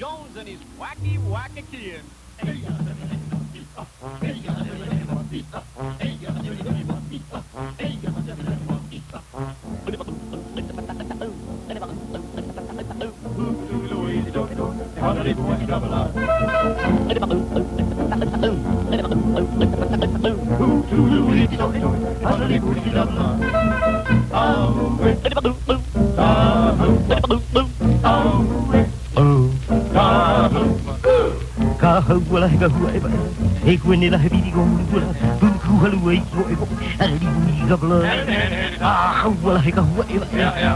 Jones and his wacky wacky kids. Kahawala haualaga huaeba e kuene la hevidigohuruala tunkuhaluaisoego areliuigabla ahaualaga huaeba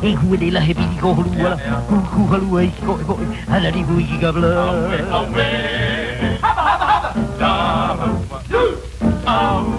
e kuene la hevidigohuruala tunkuhaluaisoego areliuigabla Haba, haba, haba! Dama, do, um.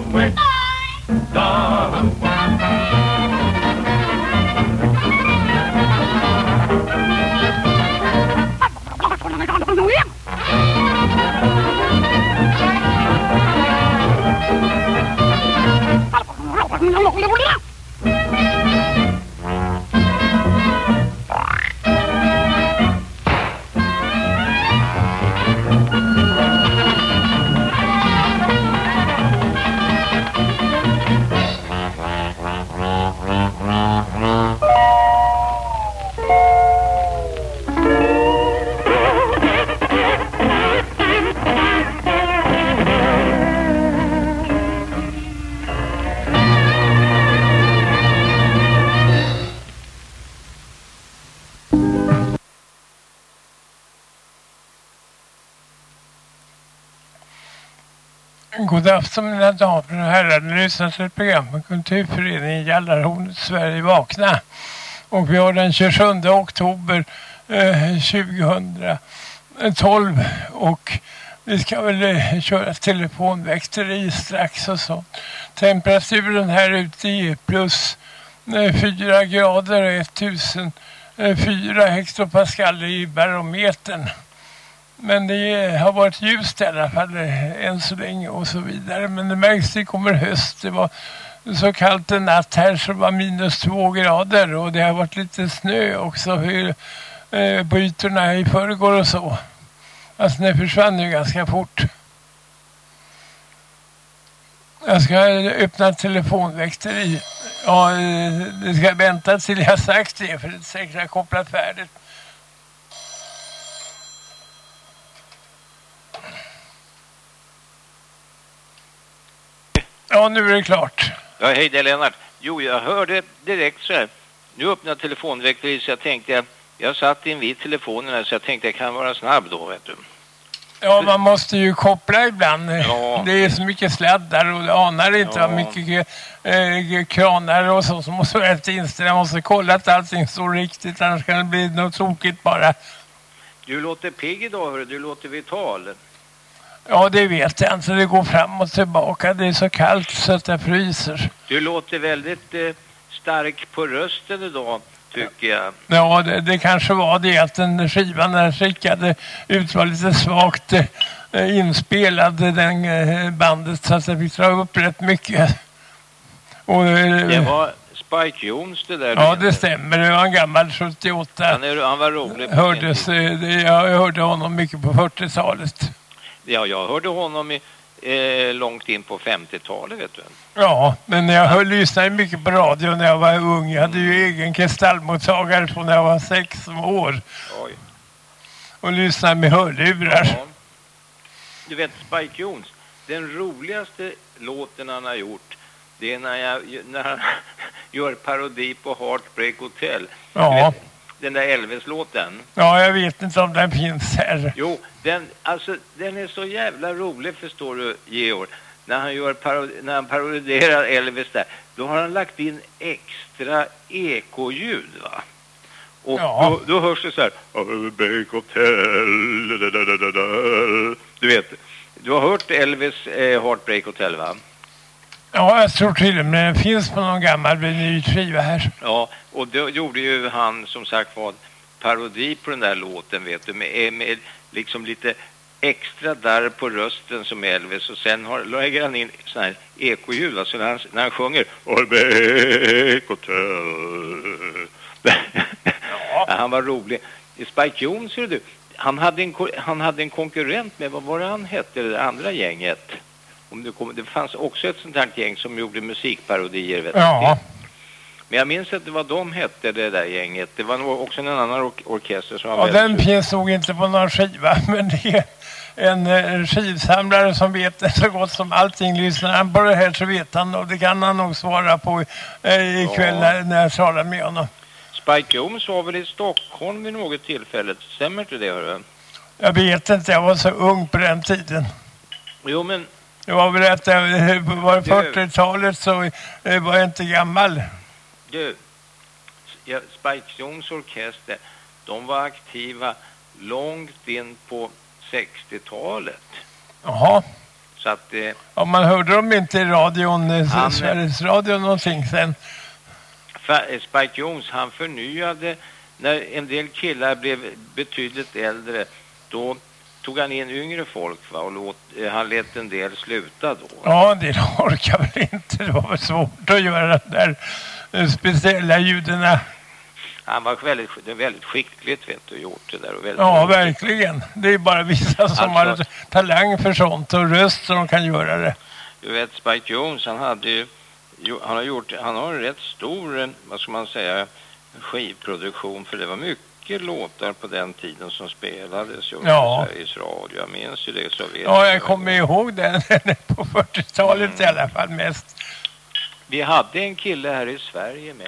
Lyssnar till ett program från Kulturföreningen Jallarhornet Sverige Vakna. Och vi har den 27 oktober eh, 2012 och vi ska väl eh, köra telefonväkteri strax och så. Temperaturen här ute är plus eh, 4 grader och 1004 eh, hektopascal i barometern. Men det har varit ljust i alla fall eh, än så länge och så vidare. Men det märks det kommer höst. Det var så kallt en natt här så det var minus två grader och det har varit lite snö också hur, eh, på ytorna i förrgår och så. Alltså det försvann ju ganska fort. Jag ska öppna telefonväkteri. Ja, eh, det ska vänta till jag sagt det för det är säkert kopplat färdigt. Ja, nu är det klart. Ja, hej det är Lennart. Jo, jag hörde direkt så här. Nu öppnade telefonväxteriet så jag tänkte jag, jag satt invid telefonen här så jag tänkte jag kan vara snabb då, vet du. Ja, man måste ju koppla ibland. Ja. Det är så mycket sladdar och du anar inte Ja. mycket eh, kranar och så som måste vara rätt inställda. Man måste kolla att allting står riktigt, annars kan det bli något tokigt bara. Du låter pigg idag, hörru. Du låter vital. Ja, det vet jag inte. Det går fram och tillbaka. Det är så kallt så att jag fryser. Du låter väldigt eh, stark på rösten idag, tycker jag. Ja, det, det kanske var det att den skivan när jag skickade ut var lite svagt eh, inspelad, den eh, bandet, så att jag fick dra upp rätt mycket. Och, eh, Det var Spike Jones det där. Ja, det stämmer. Det var en gammal 78. Han, är, han var rolig. Hördes, eh, det, jag hörde honom mycket på 40-talet. Ja, jag hörde honom i, eh, långt in på 50-talet, vet du. Ja, men jag hör, lyssnade mycket på radio när jag var ung. Jag hade ju egen kristallmottagare från när jag var sex år. Oj. Och lyssnade med hörlurar. Ja. Du vet, Spike Jones, den roligaste låten han har gjort, det är när, jag, när han gör parodi på Heartbreak Hotel. Ja. Vet, den där Elvis-låten. Ja, jag vet inte om den finns här. Jo, den, alltså, den är så jävla rolig, förstår du, Georg. När han, gör parodi, när han parodiserar Elvis där, då har han lagt in extra ekoljud, va? Och Ja. då, då hörs det så här, du vet. Du har hört Elvis eh, Heartbreak Hotel, va? Ja, jag tror till och med den finns på någon gammal vinylskiva här. Ja, och då gjorde ju han som sagt var parodi på den där låten vet du med, med liksom lite extra där på rösten som Elvis och sen har, lägger han in sån här ekoljud alltså när han, när han sjunger ja. Han var rolig. Spike Jones, hör du, han, hade en, han hade en konkurrent med, vad var det han hette, det andra gänget? Om det, kom, det fanns också ett sånt här gäng som gjorde musikparodier, vet Ja, du. Men jag minns inte vad de hette, det där gänget. Det var också en annan ork orkester som var ja den finns nog inte på någon skiva, men det är en eh, skivsamlare som vet så gott som allting. Lyssnar han på det här så vet han och det kan han nog svara på eh, ikväll Ja. när, när jag talar med honom. Spike Jones var väl i Stockholm vid något tillfälle, stämmer inte det hörru? Jag vet inte, jag var så ung på den tiden. Jo men, Det var väl att eh, var det Du. 40-talet så eh, var jag inte gammal. du, ja, Spike Jones orkester, de var aktiva långt in på 60-talet. Jaha, Så att eh, ja, man hörde dem inte i radion, eh, Han- Sveriges Radio någonting sen. Spike Jones, han förnyade, när en del killar blev betydligt äldre, då tog han in yngre folk va, och låt, eh, han lät en del sluta då. Ja, det orkar väl inte. Det var väl svårt att göra de där eh, speciella ljuden. Han var väldigt, väldigt skickligt vet du, gjort det där. Och väldigt Ja, roligt. verkligen. Det är bara vissa som Alltså- har talang för sånt och röst som kan göra det. Du vet, Spike Jones, han hade ju, han har gjort, han har en rätt stor, eh, vad ska man säga, skivproduktion, för det var mycket låtar på den tiden som spelades ju Ja. Sveriges Radio. Jag minns ju det så väl. Ja, jag kommer ihåg den på 40-talet i alla fall mest. Vi hade en kille här i Sverige med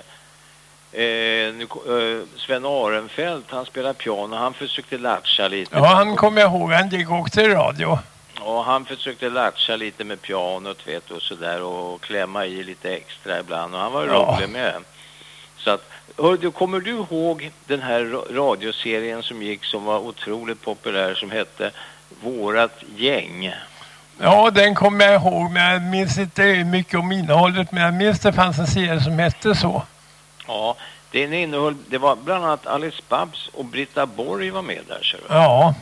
eh, nu, eh, Sven Arenfeldt, han spelar piano, han försökte latcha lite. Ja, han kommer jag ihåg. Han gick också i radio. Ja, han försökte latcha lite med pianot vet du, och sådär och klämma i lite extra ibland och han var Ja. rolig med. Så att, hör du, kommer du ihåg den här ra- radioserien som gick som var otroligt populär som hette Vårat gäng? Ja, den kommer jag ihåg, men jag minns inte mycket om innehållet. Men jag minns det fanns en serie som hette så. Ja, den innehöll, det var bland annat Alice Babs och Britta Borg var med där du. Ja,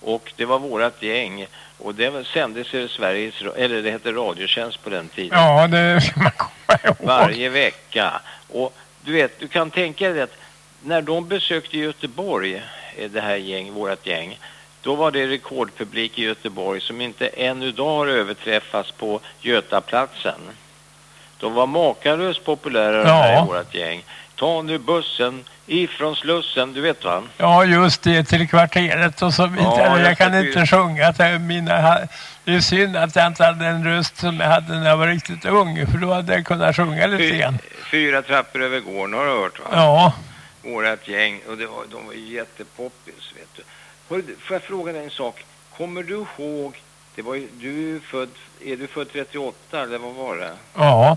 Och det var vårat gäng och det sändes i Sveriges, eller det hette Radiotjänst på den tiden. ja det ska man komma ihåg. varje vecka. Och du vet, du kan tänka dig att när de besökte Göteborg, eh, det här gäng, vårat gäng, då var det rekordpublik i Göteborg som inte än idag har överträffats på Götaplatsen. De var makalöst populära de här Ja. i vårat gäng. Ta nu bussen ifrån Slussen, du vet va? Ja, just det, till kvarteret och så vidare. Ja, jag jag kan inte till- sjunga. att Mina, det är synd att jag inte hade en röst som jag hade när jag var riktigt ung, för då hade jag kunnat sjunga lite grann. Fyra trappor över gården har du hört va? Ja, Vårat gäng, och det var, de var ju jättepoppis vet du. Hör, får jag fråga dig en sak? Kommer du ihåg, det var ju, du är född, är du född 38 eller vad var det? ja,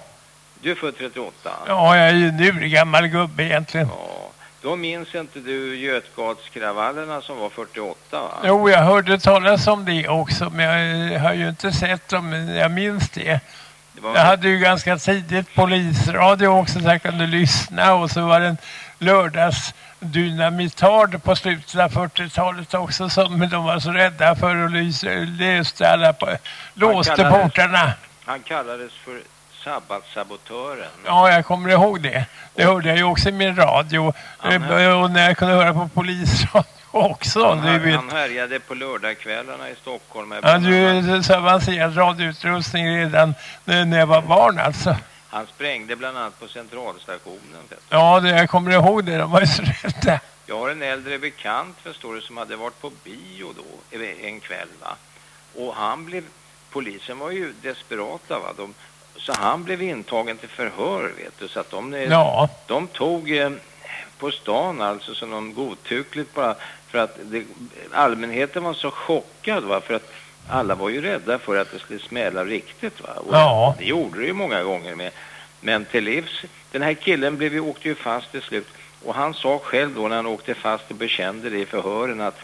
Du är född 38? ja, jag är ju nu gammal gubbe egentligen. Ja. Då minns inte du Götgatskravallerna som var 48 va? Jo, jag hörde talas om det också, men jag har ju inte sett dem, jag minns det. Det var, Jag hade ju ganska tidigt polisradio också så jag kunde lyssna och så var det en lördagsdynamitard på slutet av 40-talet också som de var så rädda för och löste alla på, låste kallades- portarna. Han kallades för sabbatsabotören. Ja, jag kommer ihåg det. Det hörde jag ju också i min radio Han Eh, och när jag kunde höra på polisradio också. Han, Du vet. han härjade på lördagskvällarna i Stockholm. Hade ju så avancerad radioutrustning redan när jag var barn alltså. Han sprängde bland annat på centralstationen. Du. Ja, det, jag kommer ihåg det. De var ju så rädda. Jag har en äldre bekant förstår du som hade varit på bio då en kväll va. Och han blev, polisen var ju desperata va. De, så han blev intagen till förhör vet du. Så att de, Ja, de tog eh, på stan alltså som de godtyckligt bara för att det, allmänheten var så chockad va. För att alla var ju rädda för att det skulle smälla riktigt va. Och Ja. Det gjorde det ju många gånger med. Men till livs, den här killen blev ju, åkte ju fast till slut. Och han sa själv då när han åkte fast och bekände det i förhören att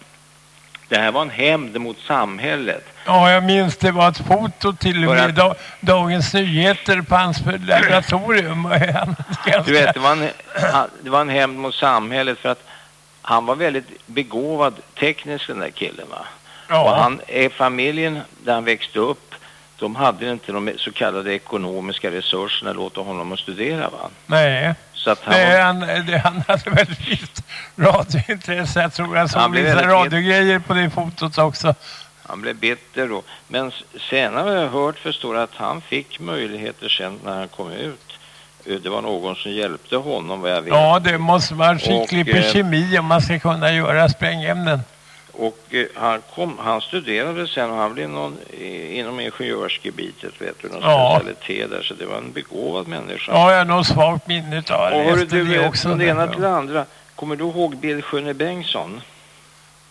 det här var en hämnd mot samhället. ja, jag minns det var ett foto till och med att- da, Dagens Nyheter på hans laboratorium. Du vet, det var, en, det var en hämnd mot samhället för att han var väldigt begåvad tekniskt den där killen va. Och ja, han, eh, familjen där han växte upp, de hade inte de så kallade ekonomiska resurserna att låta honom att studera va. nej. Så att han, Det, var, han, han hade väldigt radiointresse. Jag tror jag såg Han väldigt- radiogrejer på det fotot också. han blev bitter då. Men senare har jag hört förstår att han fick möjligheter sen när han kom ut. Eh, Det var någon som hjälpte honom vad jag vet. Ja, det måste vara skicklig Och, på eh, kemi om man ska kunna göra sprängämnen. Och eh, han, kom, han studerade sen och han blev någon inom ingenjörsgebitet, vet du, någon Ja. specialitet där. Så det var en begåvad människa. Ja, jag har nog svagt minne av och det. hörru Efter du, det också. från det ena till det andra. Kommer du ihåg Bill Sjönne Bengtsson?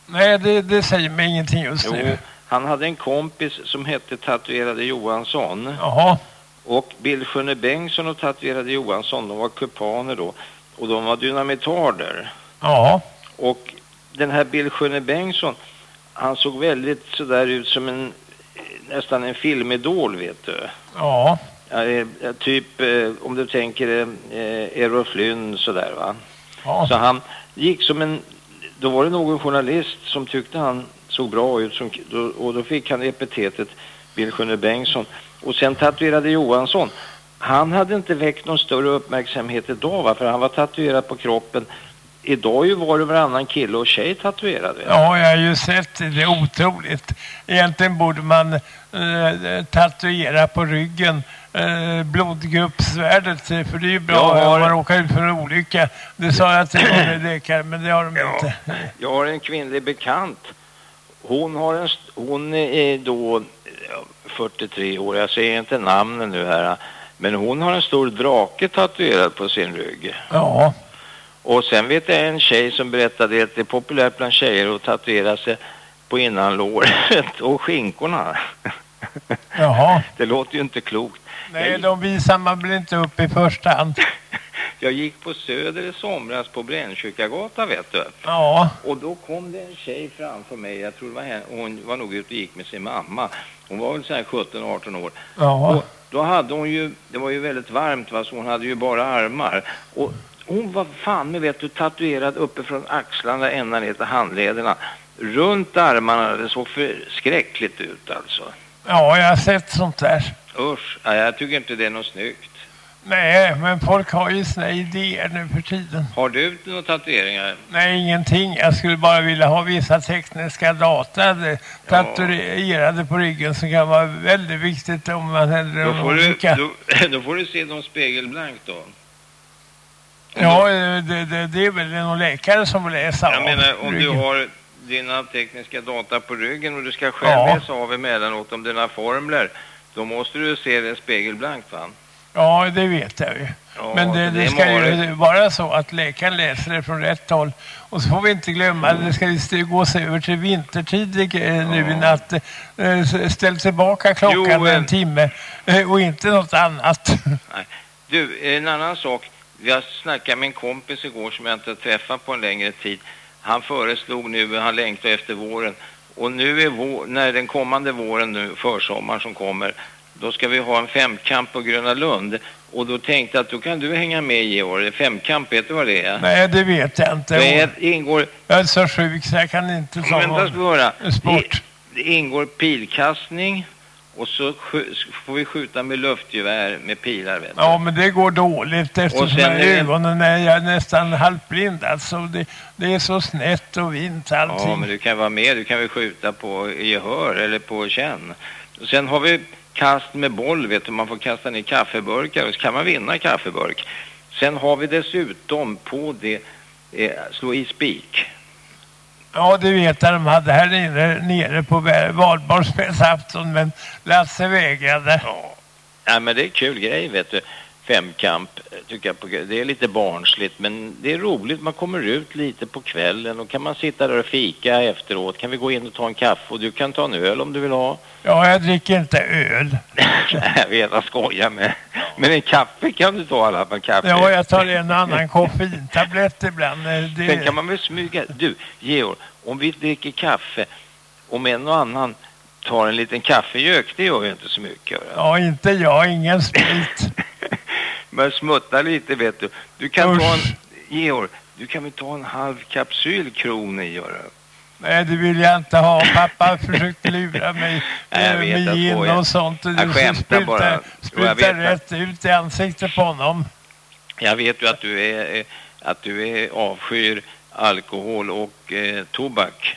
Nej, det, det säger mig ingenting just Jo, nu. han hade en kompis som hette Tatuerade Johansson. Jaha, Och Bill Sjönne Bengtsson och Tatuerade Johansson, de var kumpaner då. Och de var dynamitarder. ja, Och den här Bill Sjönne Bengtsson, han såg väldigt sådär ut som en, nästan en filmidol vet du. ja, Ja, eh, typ eh, om du tänker eh, Errol Flynn sådär va. ja. Så han gick som en, då var det någon journalist som tyckte han såg bra ut som, och då fick han epitetet Bill Sjönne Bengtsson. Och sen tatuerade Johansson. Han hade inte väckt någon större uppmärksamhet idag va, för han var tatuerad på kroppen. Idag ju var det varannan kille och tjej tatuerad. Ja, jag har ju sett det. Det är otroligt. Egentligen borde man eh, tatuera på ryggen eh, blodgruppsvärdet, eh, för det är ju bra har- om man råkar ut för en olycka. Det sa jag till en läkare, men det har de Ja. inte. Jag har en kvinnlig bekant. Hon, har en, hon är då 43 år, jag säger inte namnen nu här. Men hon har en stor drake tatuerad på sin rygg. Ja, Och sen vet jag en tjej som berättade att det är populärt bland tjejer att tatuera sig på innanlåret och skinkorna. jaha. Det låter ju inte klokt. Nej, de visar man väl inte upp i första hand. Jag gick på Söder i somras på Brännkyrkagatan vet du. Ja, Och då kom det en tjej framför mig, jag tror det var henne, hon var nog ute och gick med sin mamma. Hon var väl så här 17-18 år. ja, Och då hade hon ju, det var ju väldigt varmt va, så hon hade ju bara armar. Och hon var fan med vet du tatuerad uppifrån axlarna ända ner till handlederna. Runt armarna, det såg förskräckligt ut alltså. ja, jag har sett sånt där. Usch, ja, jag tycker inte det är något snyggt. Nej, men folk har ju sina idéer nu för tiden. Har du några tatueringar? Nej, ingenting. Jag skulle bara vilja ha vissa tekniska data tatuerade på ryggen som kan vara väldigt viktigt om man händer Då får, du, då, då får du se dem spegelblankt då. Ja, det, det, det är väl någon läkare som läsa Jag av menar om du ryggen. har dina tekniska data på ryggen och du ska själv Ja. läsa av emellanåt om dina formler. Då måste du se det spegelblankt va? Ja, det vet jag ju. Ja, Men det, det är ska ju vara så att läkaren läser det från rätt håll. Och så får vi inte glömma att det ska ju gå sig över till vintertid eh, nu i natt. Eh, Ställ tillbaka klockan Jo, en timme eh, och inte något annat. Du, en annan sak. Jag snackade med en kompis igår som jag inte träffat på en längre tid. Han föreslog nu, han längtar efter våren. Och nu är vår, när den kommande våren nu, försommaren som kommer, då ska vi ha en femkamp på Gröna Lund. Och då tänkte jag att då kan du hänga med Georg. Femkamp, vet du vad det är? Nej, det vet jag inte. Det är, ingår, Jag är så sjuk så jag kan inte ta vänta ska höra. sport. Det, det ingår pilkastning och så får vi skjuta med luftgevär med pilar vet du. Ja, men det går dåligt eftersom är det- ögonen är jag nästan halvblind. Alltså det, det är så snett och vint allting. Ja, men du kan vara med. Du kan väl skjuta på gehör eller på känn. Sen har vi kast med boll, vet du. Man får kasta ner kaffeburkar och så kan man vinna kaffeburk. Sen har vi dessutom på det eh, slå i spik. Ja, det vet jag de hade här nere, nere på valborgsmässoafton, men Lasse vägrade. Ja. ja, men det är kul grej, vet du. Femkamp, eh, tycker jag. Det är lite barnsligt, men det är roligt. Man kommer ut lite på kvällen och kan man sitta där och fika efteråt. Kan vi gå in och ta en kaffe och du kan ta en öl om du vill ha. Ja, jag dricker inte öl. jag vet, jag skojar med. Men en kaffe kan du ta i alla fall. Kaffe. Ja, jag tar en annan koffeintablett ibland. Eh, Sen Det, kan man väl smyga... Du, Georg, om vi dricker kaffe, om en och annan tar en liten kaffegök, det gör ju inte så mycket. ja, inte jag, ingen sprit. Men smutta lite, vet du. Du kan ta en... Usch. Georg, du kan väl ta en halv kapsyl kron i, gör du. Nej, det vill jag inte ha. Pappa försökte lura mig Nej, vet, med gin och sånt. Jag skämtar sprutar, bara. Sprutar rätt ut i ansiktet på honom. Jag vet ju att du är, eh, att du är avskyr alkohol och eh, tobak.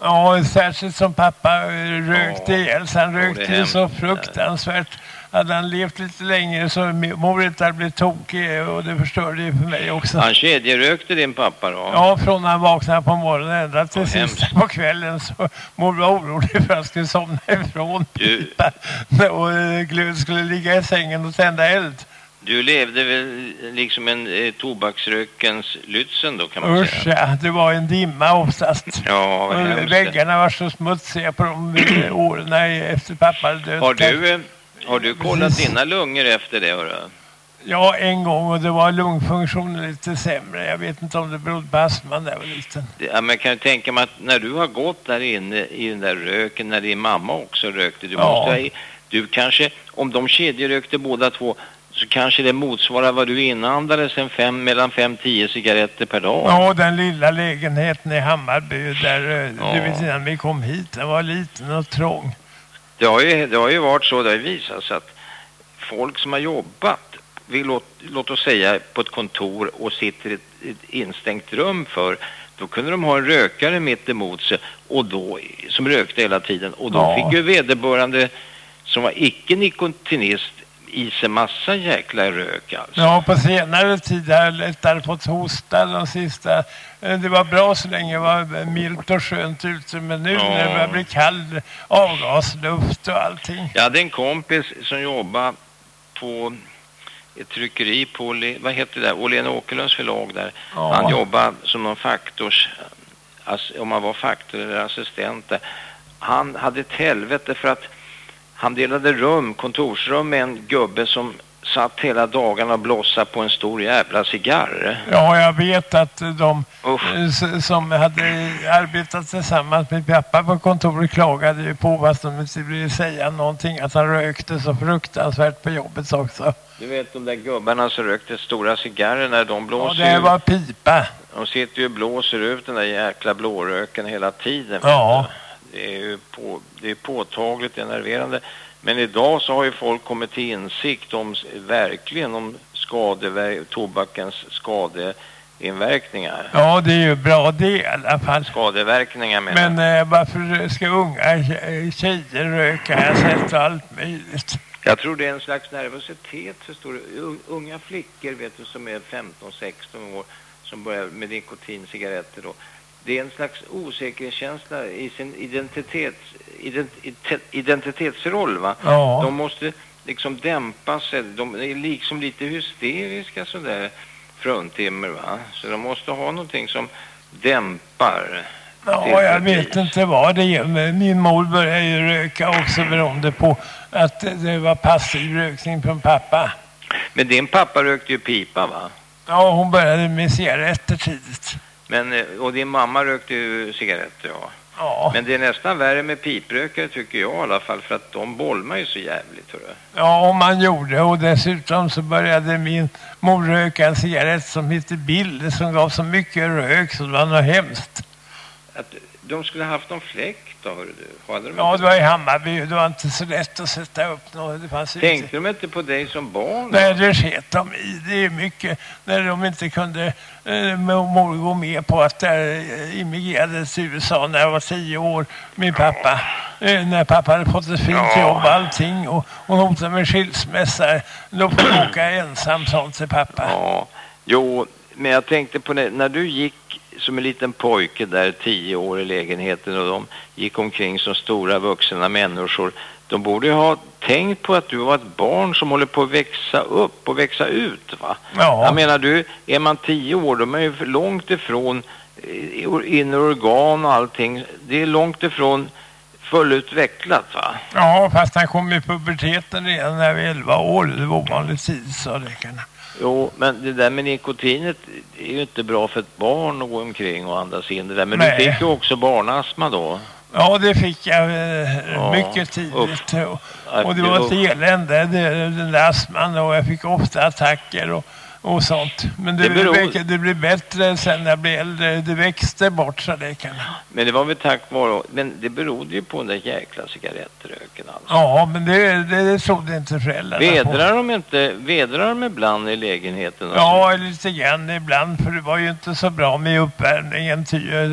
Ja, särskilt som pappa rökte Ja. ihjäl sig. Han Ja, rökte ju så fruktansvärt. Hade han levt lite längre så mor inte hade blivit tokig och det förstörde ju för mig också. Han kedjerökte din pappa då? Ja, från när han vaknade på morgonen ända till sist på kvällen så mor var orolig för att han skulle somna ifrån Du- pipa och eh, glöd skulle ligga i sängen och tända eld. Du levde väl liksom en eh, tobaksrökens Lützen då kan man Usch, säga? ja, det var en dimma oftast. Ja, väggarna var så smutsiga på de eh, åren efter pappa hade dött. Har du, eh, har du kollat dina lungor efter det? Hörru? Ja, en gång och det var lungfunktionen lite sämre. Jag vet inte om det berodde på astman när jag var liten. Ja, men kan du tänka mig att när du har gått där inne i den där röken, när din mamma också rökte, du Ja. måste ha, du kanske, om de kedjerökte båda två, så kanske det motsvarar vad du inandades en fem, mellan 5-10 cigaretter per dag. Ja, den lilla lägenheten i Hammarby där, eh, Ja. du vet innan vi kom hit, den var liten och trång. Det har ju, det har ju varit så, det har visat sig att folk som har jobbat, vi låt, låt oss säga på ett kontor och sitter i ett, ett instängt rum för, då kunde de ha en rökare mitt emot sig och då, som rökte hela tiden och då Ja. fick ju vederbörande som var icke-nikotinist i sig massa jäkla rök alltså. Ja, på senare tid har jag lättare fått hosta de sista. eh, Det var bra så länge det var milt och skönt ute, men nu Ja. när det börjar bli kall avgasluft och allting. Jag hade en kompis som jobbade på ett tryckeri på, vad heter det där, Åhlén Åkerlunds förlag där. Ja. Han jobbade som någon faktors, alltså, om man var faktor eller assistent där. Han hade ett helvete för att han delade rum, kontorsrum med en gubbe som satt hela dagarna och blossade på en stor jävla cigarr. Ja, jag vet att de Usch. eh, som hade arbetat tillsammans med pappa på kontoret klagade ju på att de inte ville säga någonting, att han rökte så fruktansvärt på jobbet också. Du vet de där gubbarna som rökte stora cigarrer när de Ja, blåser det ut. var pipa. De sitter ju och blåser ut den där jäkla blåröken hela tiden. Ja. du. Det är ju på, det är påtagligt enerverande. Men idag så har ju folk kommit till insikt om verkligen om skadever- tobakens skadeinverkningar. Ja, det är ju bra det i alla fall. Skadeverkningar menar jag. Men eh, varför ska unga tje- tjejer röka? Jag har sett allt möjligt. Jag tror det är en slags nervositet, förstår du. Unga flickor, vet du, som är 15-16 år, som börjar med nikotincigaretter då. Det är en slags osäkerhetskänsla i sin identitets, ident, identitetsroll, va? Ja. De måste liksom dämpa sig. De är liksom lite hysteriska sådär fruntimmer, va? Så de måste ha någonting som dämpar. Ja, jag vet inte vad det är. Min mor började ju röka också beroende på att det var passiv rökning från pappa. Men din pappa rökte ju pipa, va? Ja, hon började med cigaretter tidigt. Men, eh, och din mamma rökte ju cigaretter, ja. Ja, Men det är nästan värre med piprökare tycker jag i alla fall för att de bolmar ju så jävligt. Hörru. ja om man gjorde. Och dessutom så började min mor röka en cigarett som hette Bill som gav så mycket rök så det var något hemskt. Att de skulle ha haft någon fläkt då, hörru du. Hade de Ja, inte? det var i Hammarby. Det var inte så lätt att sätta upp något. Det fanns inte. Tänkte de inte på dig som barn? Nej, det sket de i. Det är mycket när de inte kunde eh, mor gå med på att jag eh, immigrerade till USA när jag var tio år. Min pappa. Eh, när pappa hade fått ett fint Ja. jobb och allting. Och hon hotade med skilsmässa. Då får jag åka ensam sånt till pappa. Ja, jo, men jag tänkte på det. När du gick som en liten pojke där tio år i lägenheten och de gick omkring som stora vuxna människor. De borde ju ha tänkt på att du var ett barn som håller på att växa upp och växa ut va? Ja. Jag menar du, är man tio år då är man ju långt ifrån eh, inre organ och allting. Det är långt ifrån fullutvecklat va? Ja, fast han kom i puberteten redan när jag var 11 år. Det var ovanligt tid, sa läkarna. Jo, men det där med nikotinet är ju inte bra för ett barn att gå omkring och andas in det där. Men Nej. du fick ju också barnastma då. Ja, det fick jag eh, Ja, mycket tidigt. Och, och det var ett elände, den där astman. Och jag fick ofta attacker. Och, och sånt. Men det, Det beror- det, det blir bättre sen när jag blir äldre. Det växte bort så det kan. Men det var väl tack vare... Men det berodde ju på den där jäkla cigarettröken alltså. Ja, men det, det, det trodde inte föräldrarna på. Vedrar de inte... Vedrar de ibland i lägenheten? och Ja, lite grann ibland. För det var ju inte så bra med uppvärmningen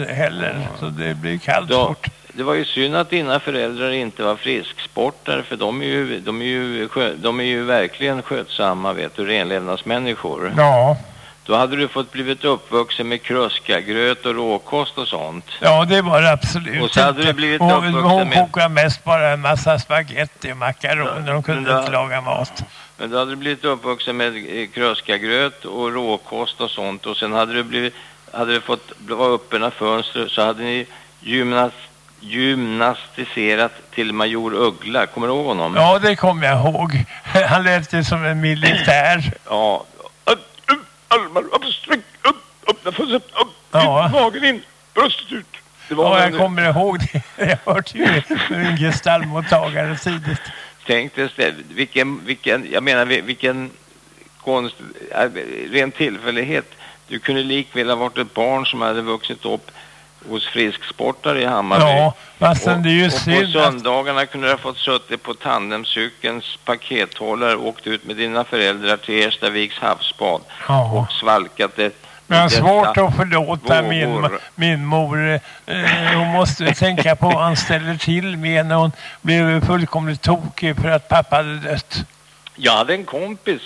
heller. Så det blir kallt Då, fort. Det var ju synd att dina föräldrar inte var frisksportare för de är ju, de är ju, de är ju verkligen skötsamma vet du, renlevnadsmänniskor. Ja, Då hade du fått blivit uppvuxen med kruskagröt och råkost och sånt. ja det var det absolut Och så hade du blivit hon, uppvuxen hon med- kokade mest bara en massa spaghetti och makaroner. De kunde Ja. inte laga mat. Men då hade du blivit uppvuxen med eh, kröskagröt och råkost och sånt och sen hade du blivit, hade du fått vara öppna fönster så hade ni gymnast, gymnastiserat till major Uggla, kommer du ihåg honom? Ja, det kommer jag ihåg. Han lät ju som en militär. Ja. Armar upp, sträck upp, öppna fönstret, upp, Ja. magen in, bröstet ut. Det var Ja, jag kommer ihåg det. Jag hörde ju en gestaltmottagare tidigt. Tänk dig vilken, vilken, jag menar vi- vilken konst, äh, ren tillfällighet. Du kunde likväl ha varit ett barn som hade vuxit upp hos frisksportare i Hammarby. Ja, fastän det är ju och på synd att... söndagarna kunde du ha fått suttit på tandemcykelns pakethållare och åkt ut med dina föräldrar till Erstaviks havsbad Ja. och svalkat det. Men jag har svårt att förlåta min, vågor. min mor. Eh, hon måste tänka på vad han ställer till med när hon blev fullkomligt tokig för att pappa hade dött. Jag hade en kompis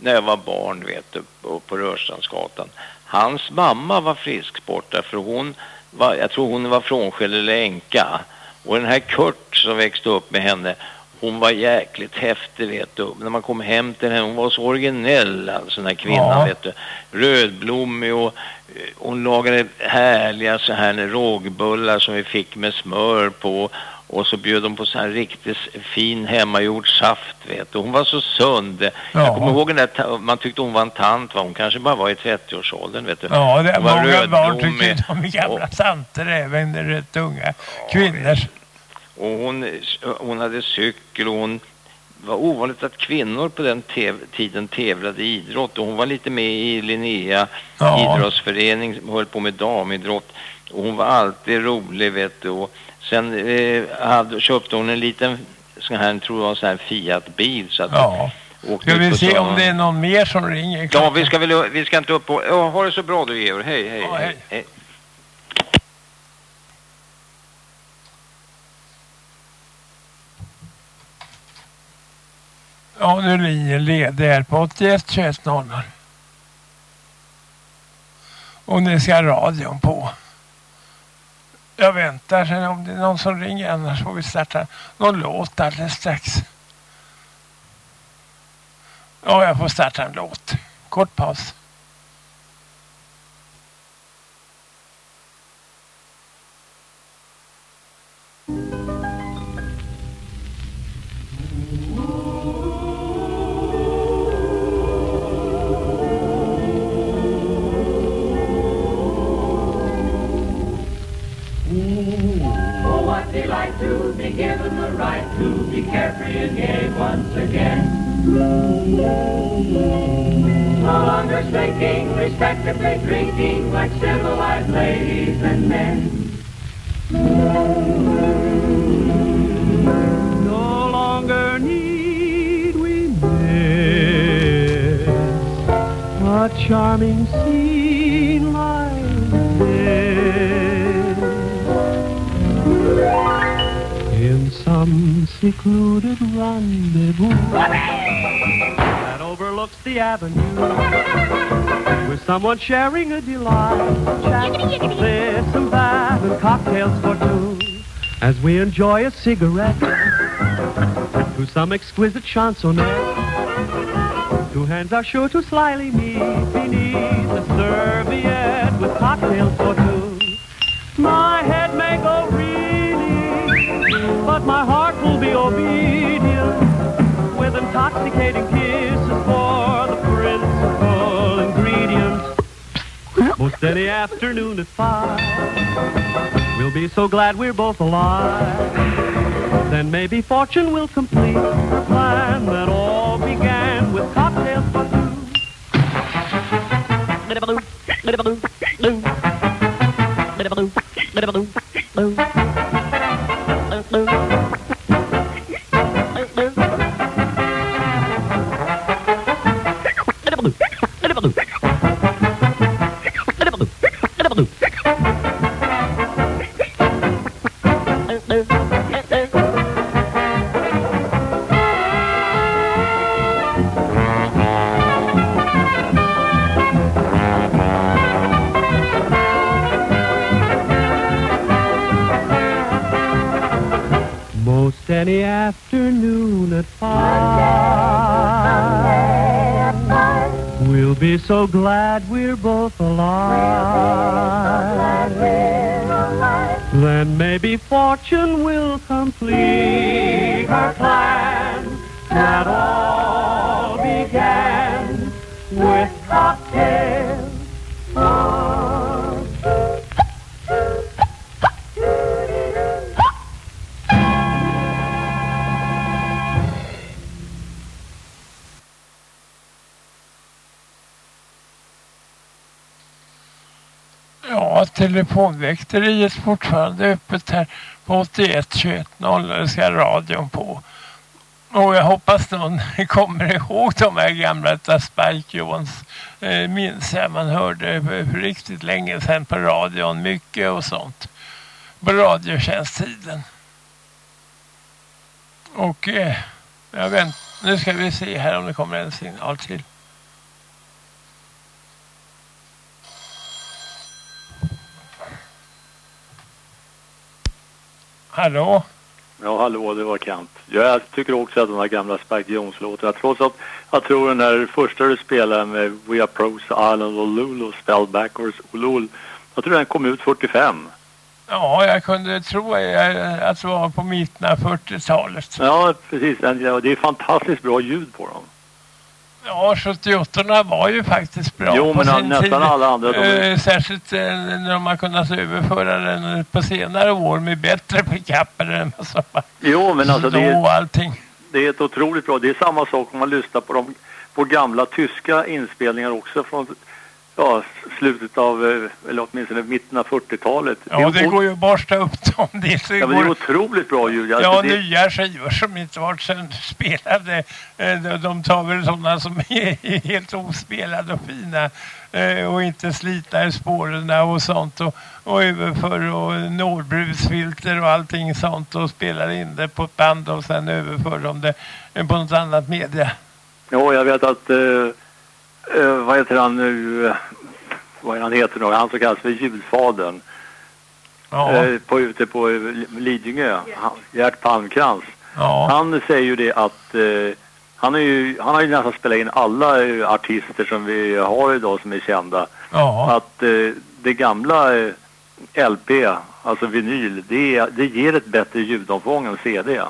när jag var barn, vet du, på, på Rörstrandsgatan. Hans mamma var frisksportare för hon var, jag tror hon var frånskild eller änka. Och den här Kurt som växte upp med henne, hon var jäkligt häftig vet du. När man kom hem till henne, hon var så originell alltså den här kvinnan Ja. vet du. Rödblommig och eh, hon lagade härliga så här rågbullar som vi fick med smör på. Och så bjöd de på så här riktigt fin hemmagjord saft vet du. Hon var så sund. Ja. Jag kommer ihåg ta- man tyckte hon var en tant va? Hon kanske bara var i 30-årsåldern vet du. Ja, det, Hon var många barn tycker de är gamla tanter, även rätt unga kvinnor. Och hon, hon hade cykel och hon var ovanligt att kvinnor på den tev tiden tävlade i idrott och hon var lite med i Linnea Ja. idrottsförening som höll på med damidrott och hon var alltid rolig vet du och sen eh, hade, köpte hon en liten sån här, tror jag, sån här Fiat-bil så att Ja. Ska vi se om det är någon mer som ringer? Ja, vi ska väl, vi ska inte upp på, ja, ha det så bra du Georg, hej, hej, Ja, hej. hej. Ja, nu är linjen ledig här på 81 21 00. Och nu ska radion på. Jag väntar sen om det är någon som ringer annars får vi starta någon låt alldeles strax. Ja, jag får starta en låt. Kort paus. What to be given the right to be carefree and gay once again. No longer stinking, respectably drinking like civilized ladies and men. No longer need we miss a charming scene like this some secluded rendezvous that overlooks the avenue with someone sharing a delight. Chat, and that, and cocktails for two as we enjoy a cigarette to some exquisite chansonette. Two hands are sure to slyly meet beneath the serviette with cocktails for two. My intoxicating kisses for the principal ingredient. Most any afternoon at five, we'll be so glad we're both alive. Then maybe fortune will complete the plan that all began with cocktails for two. so glad we're both alive. We're both so glad we're alive. Then maybe fortune will complete. Telefonväkteriet fortfarande öppet här på 81 21 0 det ska radion på. Och jag hoppas någon kommer ihåg de här gamla utav Spike Jones. Eh, minns jag man hörde för riktigt länge sedan på radion mycket och sånt. På radiotjänsttiden. Och eh, jag vänt, nu ska vi se här om det kommer en signal till. Hallå? Ja, hallå, det var Kent. Ja, jag tycker också att de här gamla Spike Jones-låtarna, trots att jag tror den där första du spelade med We Pros Island och Lulu, Spell Backwards och Lul, jag tror den kom ut 45. Ja, jag kunde tro att det var på mitten av 40-talet. Ja, precis. Det är fantastiskt bra ljud på dem. Ja, 78 var ju faktiskt bra Jo, på sin nästan tid. alla andra, de Eh, särskilt eh, när har kunnat överföra den på senare år med bättre pickuper än som Jo, men alltså det är, allting. det är ett otroligt bra. Det är samma sak om man lyssnar på de på gamla tyska inspelningar också från ja, slutet av, eh, eller åtminstone mitten av 40-talet. Ja, det går ju att borsta upp dem. Det, det Ja, men det är otroligt bra ljud. Alltså, ja, det, nya skivor som inte varit sönderspelade. Eh, de- tar väl sådana som är helt ospelade och fina eh, och inte slitna i spåren och sånt och, och överför och nålbrusfilter och allting sånt och spelar in det på ett band och sen överför de det på något annat media. Ja, jag vet att, eh, eh, vad heter han nu, eh, vad är han heter nu, han som kallas för ljudfadern, Ja, eh, på, ute på eh, Lidingö, han, Gert Palmkrantz. ja, Han säger ju det att eh, han, är ju, han har ju nästan spelat in alla eh, artister som vi har idag som är kända. ja. Att eh, det gamla eh, LP, alltså vinyl, det, det ger ett bättre ljudomfång än CD.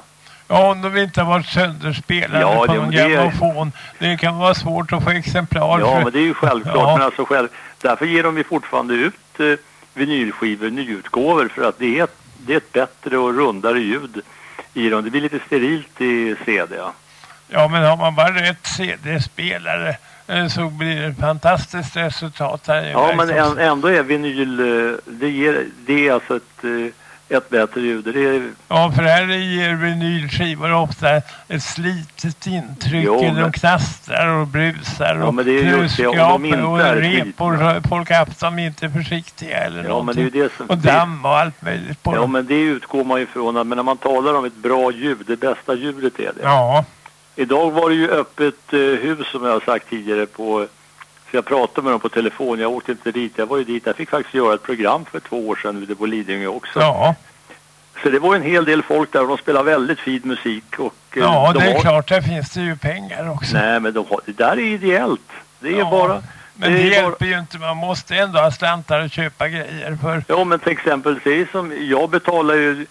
Ja, om de inte har varit sönderspelade Ja, på det- någon det grammofon. Det kan vara svårt att få exemplar. Ja, för- men det är ju självklart. Ja. Men alltså själv, därför ger de ju fortfarande ut eh, vinylskivor, nyutgåvor, för att det är, ett, det är ett bättre och rundare ljud i dem. Det blir lite sterilt i CD. Ja. Ja, men har man bara rätt CD-spelare eh, så blir det ett fantastiskt resultat här Ja, men ändå är vinyl, eh, det, ger, det är alltså ett, eh, ett bättre ljud. Det är, Ja, för här ger vinylskivor ofta ett slitet intryck. Jo, de men- knastrar och brusar Ja, och men det är just det, om de krusgapar inte och repor. Folk har haft dem inte försiktiga eller ja, men det är någonting. det som... Och damm och allt möjligt på Ja, dem. men det utgår man ju ifrån. Men när man talar om ett bra ljud, det bästa ljudet är det. Ja, Idag var det ju öppet eh, hus som jag har sagt tidigare på... Så jag pratade med dem på telefon. Jag åkte inte dit. Jag var ju dit. Jag fick faktiskt göra ett program för två år sedan ute på Lidingö också. ja. Så det var en hel del folk där och de spelade väldigt fin musik. Och, eh, ja de det är har... klart. Där finns det ju pengar också. Nej, men de har... det där är ideellt. Det är Ja, bara... Men det det, är bara- hjälper ju inte. Man måste ändå ha slantar och köpa grejer för. Ja, men till exempel, säg som jag betalar ju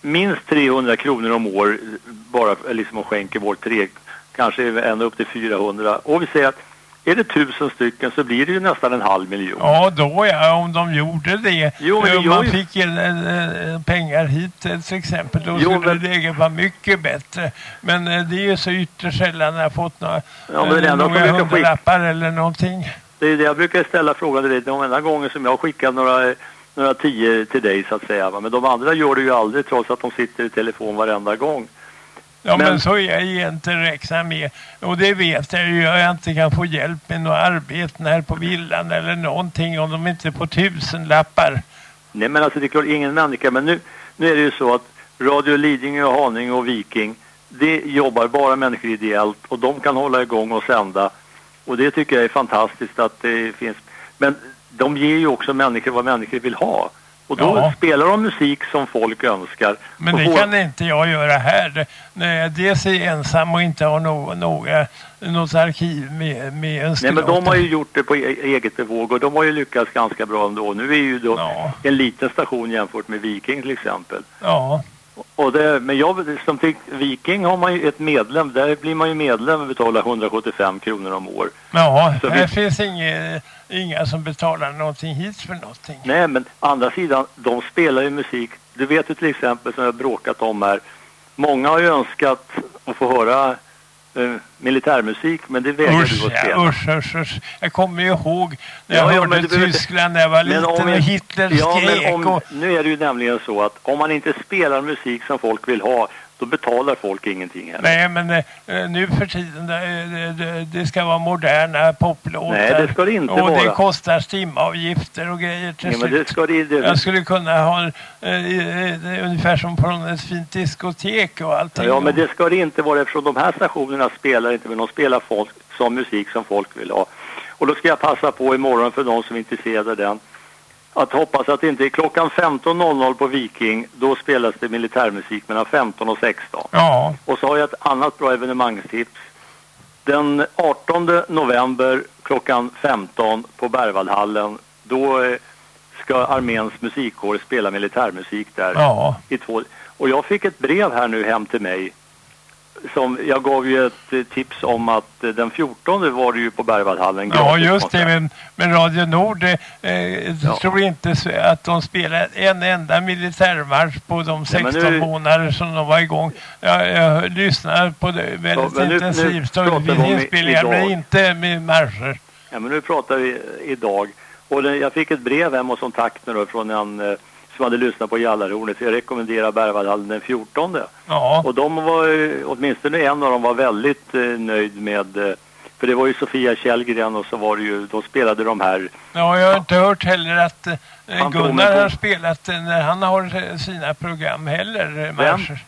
minst 300 kronor om år bara liksom och skänker bort tre, kanske ända upp till 400. Och vi säger att är det tusen stycken så blir det ju nästan en halv miljon. Ja, då ja, om de gjorde det. Jo, men det Om gör man fick en, en, en, pengar hit eh, till exempel, då Jo, skulle men- läget vara mycket bättre. Men eh, det är ju så ytterst sällan jag har fått några, Ja, men eh, några hundralappar eller någonting. Det är det jag brukar ställa frågan till dig. De enda gången som jag skickar några, några tio till dig så att säga. Men de andra gör det ju aldrig trots att de sitter i telefon varenda gång. Ja men, Men- så är jag egentligen räknar med. Och det vet jag ju. Jag inte kan få hjälp med några arbeten här på villan eller någonting om de inte får tusenlappar. Nej men alltså det är klart ingen människa. Men nu, nu är det ju så att Radio Lidingö, Haninge och Viking det jobbar bara människor ideellt och de kan hålla igång och sända. Och det tycker jag är fantastiskt att det finns. Men de ger ju också människor vad människor vill ha. Och då Ja. spelar de musik som folk önskar. Men det får- kan inte jag göra här. Jag dels är ensam och inte har no några, något arkiv med, med Nej önskelåtar. men de har ju gjort det på e- eget bevåg och de har ju lyckats ganska bra ändå. Nu är ju då Ja. en liten station jämfört med Viking till exempel. Ja, Och det, men jag, som tyck, Viking har man ju ett medlem, där blir man ju medlem och betalar 175 kronor om år. ja Så här vi- finns inga, inga som betalar någonting hit för någonting. Nej men andra sidan, de spelar ju musik. Du vet ju till exempel som jag bråkat om här. Många har ju önskat att få höra eh, militärmusik men det vägrar Usch, du att ja, spela. usch, usch, usch. Jag kommer ju ihåg när Ja, jag ja, hörde inte- Tyskland när jag var liten och jag- Hitler ja, skrek. om, och, Nu är det ju nämligen så att om man inte spelar musik som folk vill ha, då betalar folk ingenting heller. nej, men eh, nu för tiden det, det, det, det ska vara moderna poplåtar. Nej, det ska det inte och det vara. kostar stimavgifter och grejer till Ja, men det slut. ska det, det, Jag skulle kunna ha eh, eh, ungefär som på ett fint diskotek och allting. Ja, men det ska det inte vara eftersom de här stationerna spelar inte, men de spelar folk, som musik som folk vill ha. Och då ska jag passa på imorgon för de som är intresserade av den. Att hoppas att det inte är klockan 15.00 på Viking, då spelas det militärmusik mellan 15 och 16. Ja, Och så har jag ett annat bra evenemangstips. Den 18 november klockan 15 på Berwaldhallen, då eh, ska arméns musikkår spela militärmusik där ja. i två. Och jag fick ett brev här nu hem till mig. Som jag gav ju ett eh, tips om att eh, den 14 var det ju på Berwaldhallen. Ja, just det. Men, men Radio Nord, eh, eh, Ja. tror inte att de spelar en enda militärmarsch på de Ja, men 16 nu- månader som de var igång. Jag, jag lyssnar på det väldigt Ja, nu- intensivt och inspelningar men inte med marscher. Ja, men nu pratar vi idag. Och det, jag fick ett brev hem och som tack nu då från en som hade lyssnat på Jallarhornet. Jag rekommenderar Berwaldhallen den 14. Ja, Och de var, åtminstone en av dem var väldigt eh, nöjd med, eh, för det var ju Sofia Källgren och så var det ju, de spelade de här, ja, jag har inte hört heller att eh, Gunnar har spelat eh, när han har eh, sina program heller, eh, marscher.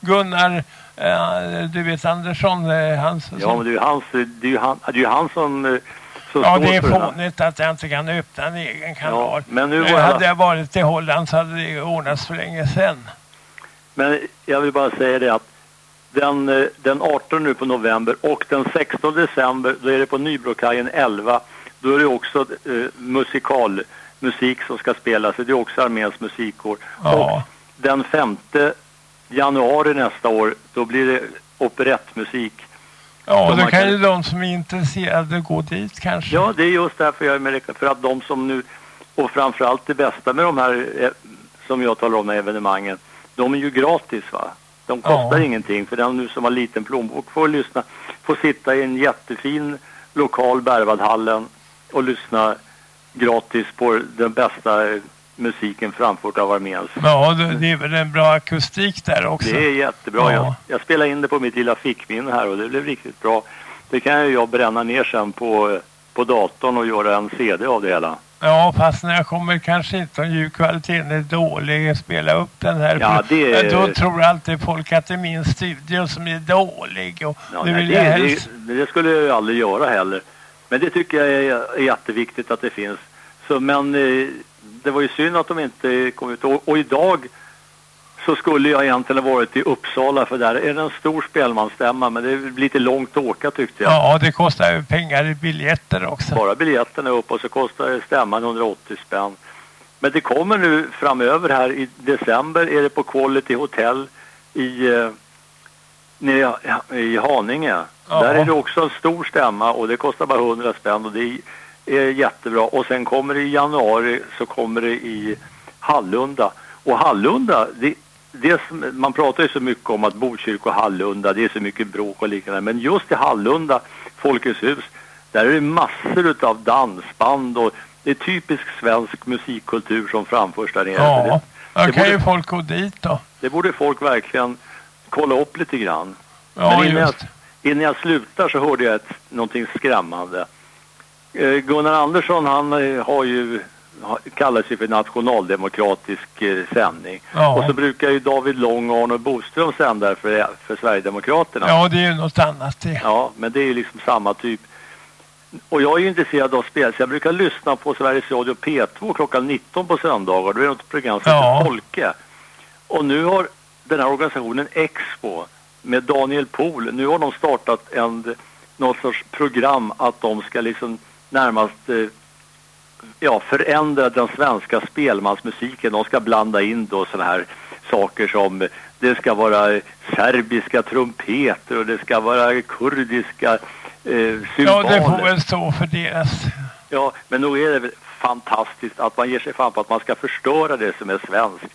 Gunnar, eh, du vet Andersson, eh, han som... ja men det är ju hans, det är ju han, det är ju han som, eh, Ja, det är fånigt att jag inte kan öppna en egen kanal. men nu Eh, jag- Hade jag varit i Holland så hade det ordnats för länge sedan. Men jag vill bara säga det att den, eh, den 18 nu på november och den 16 december då är det på Nybrokajen 11. Då är det också eh, musikalmusik som ska spelas. Det är också arméns musikkår. Ja. Och den 5 januari nästa år då blir det operettmusik. Ja, då kan kan- ju de som är intresserade gå dit kanske. Ja, det är just därför jag är med för att de som nu och framförallt det bästa med de här eh, som jag talar om med evenemangen, de är ju gratis va. De kostar Ja. ingenting för den nu som har liten plånbok får lyssna, får sitta i en jättefin lokal Berwaldhallen och lyssna gratis på den bästa musiken framfört av arméns. Ja, det, är väl en bra akustik där också. Det är jättebra. Ja. Jag, jag spelade in det på mitt lilla fickminne här och det blev riktigt bra. Det kan ju jag bränna ner sen på, på datorn och göra en CD av det hela. Ja, fast när jag kommer kanske inte om ljudkvaliteten är dålig spela upp den här. Ja, det Då tror alltid folk att det är min studio som är dålig och Ja, det nej, det, jag det, helst. det skulle jag ju aldrig göra heller. Men det tycker jag är, är jätteviktigt att det finns. Så, men eh, det var ju synd att de inte kom ut. Och, och idag så skulle jag egentligen ha varit i Uppsala för där är det en stor spelmansstämma men det är lite långt att åka tyckte jag. Ja, det kostar ju pengar i biljetter också. Bara biljetterna upp och så kostar stämman 180 spänn. Men det kommer nu framöver här i december är det på Quality Hotel i, eh, nere i- i Haninge. Ja. Där är det också en stor stämma och det kostar bara 100 spänn och det är jättebra. Och sen kommer det i januari så kommer det i Hallunda. Och Hallunda, det, det som, man pratar ju så mycket om att Botkyrka och Hallunda, det är så mycket bråk och liknande. Men just i Hallunda, Folkets hus, Där är det massor av dansband och det är typisk svensk musikkultur som framförs där nere. Ja, det kan ju borde- folk gå dit då. det borde folk verkligen kolla upp lite grann. Ja, Men innan jag, just. innan jag slutar så hörde jag ett, någonting skrämmande. Eh, Gunnar Andersson han eh, har ju kallar sig för nationaldemokratisk eh, sändning. Ja. Och så brukar ju David Lång och Arne Boström sända för, för Sverigedemokraterna. Ja, det är ju något annat det. Ja, men det är ju liksom samma typ. Och jag är ju intresserad av spel, så jag brukar lyssna på Sveriges Radio P2 klockan 19 på söndagar. Då är det något program som Ja. heter Folke. Och nu har den här organisationen Expo med Daniel Pohl, nu har de startat en, något sorts program att de ska liksom närmast eh, ja, förändra den svenska spelmansmusiken. De ska blanda in då sådana här saker som det ska vara serbiska trumpeter och det ska vara kurdiska eh, Ja, symboler. det får väl stå för deras. Ja, men nog är det fantastiskt att man ger sig fan på att man ska förstöra det som är svenskt.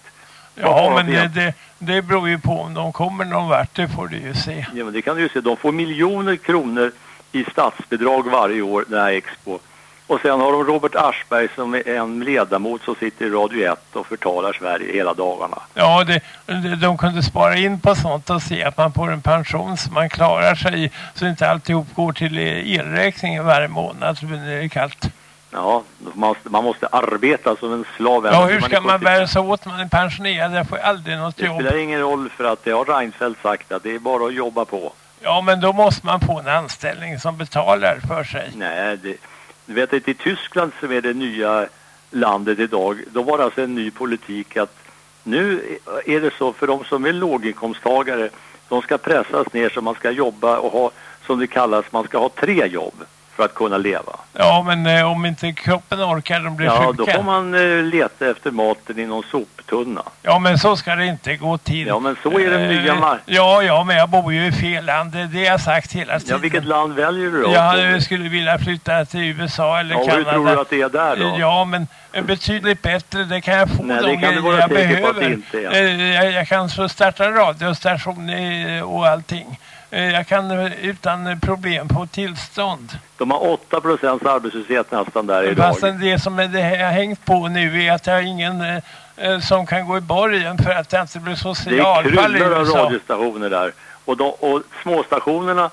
Ja, men det, det, det beror ju på om de kommer någon vart, det får du ju se. Ja, men det kan du ju se. De får miljoner kronor i statsbidrag varje år, den här Expo. Och sen har de Robert Aschberg som är en ledamot som sitter i Radio 1 och förtalar Sverige hela dagarna. Ja, det, det, de kunde spara in på sånt och se att man får en pension så man klarar sig så inte alltihop går till elräkningen varje månad så blir det kallt. Ja, man måste, man måste arbeta som en slav. Ja, hur är ska man konsekvent. bära sig åt när man är pensionerad? Jag får aldrig något Det jobb. spelar ingen roll för att det har Reinfeldt sagt att det är bara att jobba på. Ja, men då måste man få en anställning som betalar för sig. Nej, det, du vet att i Tyskland som är det nya landet idag, då var det alltså en ny politik att nu är det så för de som är låginkomsttagare, de ska pressas ner så man ska jobba och ha, som det kallas, man ska ha tre jobb för att kunna leva. Ja, men eh, om inte kroppen orkar, de blir Ja, då sjuka. får man eh, leta efter maten i någon soptunna. Ja, men så ska det inte gå till. Ja, men så är den nya Eh, mar- Ja, ja, men jag bor ju i fel land. Det det jag har sagt hela tiden. Ja, vilket land väljer du då? Jag skulle vilja flytta till USA eller Ja, och hur Kanada. tror du att det är där då? Ja, men betydligt bättre. Det kan jag få Nej, det de kan du vara jag säker på att det behöver. inte är. Eh, Jag, jag kan så starta radiostation och allting. Eh, Jag kan eh, utan problem få tillstånd. De har 8 procents arbetslöshet nästan där idag. Fastän det som är det jag har hängt på nu är att jag har ingen eh, som kan gå i borgen för att det inte blir Det är kryllar av radiostationer där. Och, de, och småstationerna,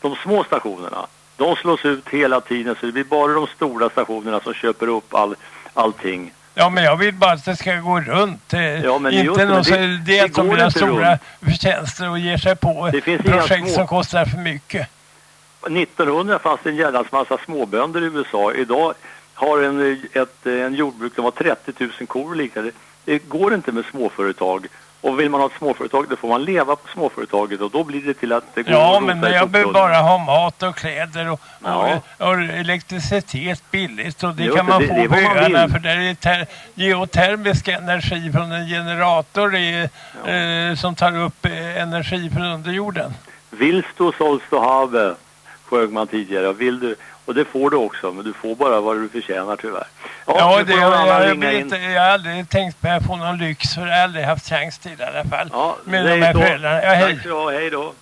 de små stationerna, de slås ut hela tiden så det blir bara de stora stationerna som köper upp all, allting. Ja, men jag vill bara att det ska gå runt. eh, Ja, men just inte det, någon det- det, det som går vill stora förtjänster och ger sig på Det finns inga projekt som kostar för mycket. 1900 fanns det en jävla massa småbönder i USA. Idag har en, ett, en jordbruk som har 30 000 kor och liknande. Det går inte med småföretag. Och vill man ha ett småföretag då får man leva på småföretaget och då blir det till att det går Ja, men i jag behöver bara ha mat och kläder och, Ja. och, och elektricitet billigt och det Just kan man det- få är öarna vill. för där är ter, geotermisk energi från en generator i, eh, som tar upp eh, energi från underjorden. Willst du sollst du have, sjöng man tidigare. Vill du, och det får du också, men du får bara vad du förtjänar tyvärr. Ja, nu det, jag, jag, jag, blir inte, jag har aldrig tänkt på att få någon lyx för jag har aldrig haft chans till det i alla fall. Ja, med de här då. föräldrarna. Ja, hej. Tack så hej då.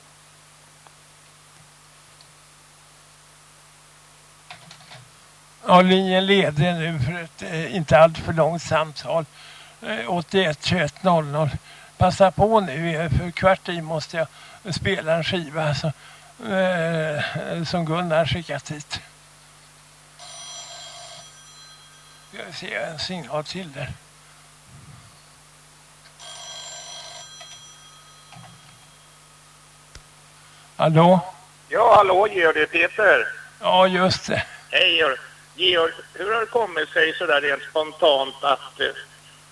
Ja, linjen leder nu för ett eh, inte alltför långt samtal. Eh, 81 21 00. Passa på nu, eh, för kvart i måste jag spela en skiva alltså, eh, som Gunnar skickat hit. Ska vi se en signal till där. Hallå? Ja, hallå Georg, det är Peter. Ja, just det. Hej Georg. Georg, hur har det kommit sig sådär rent spontant att eh,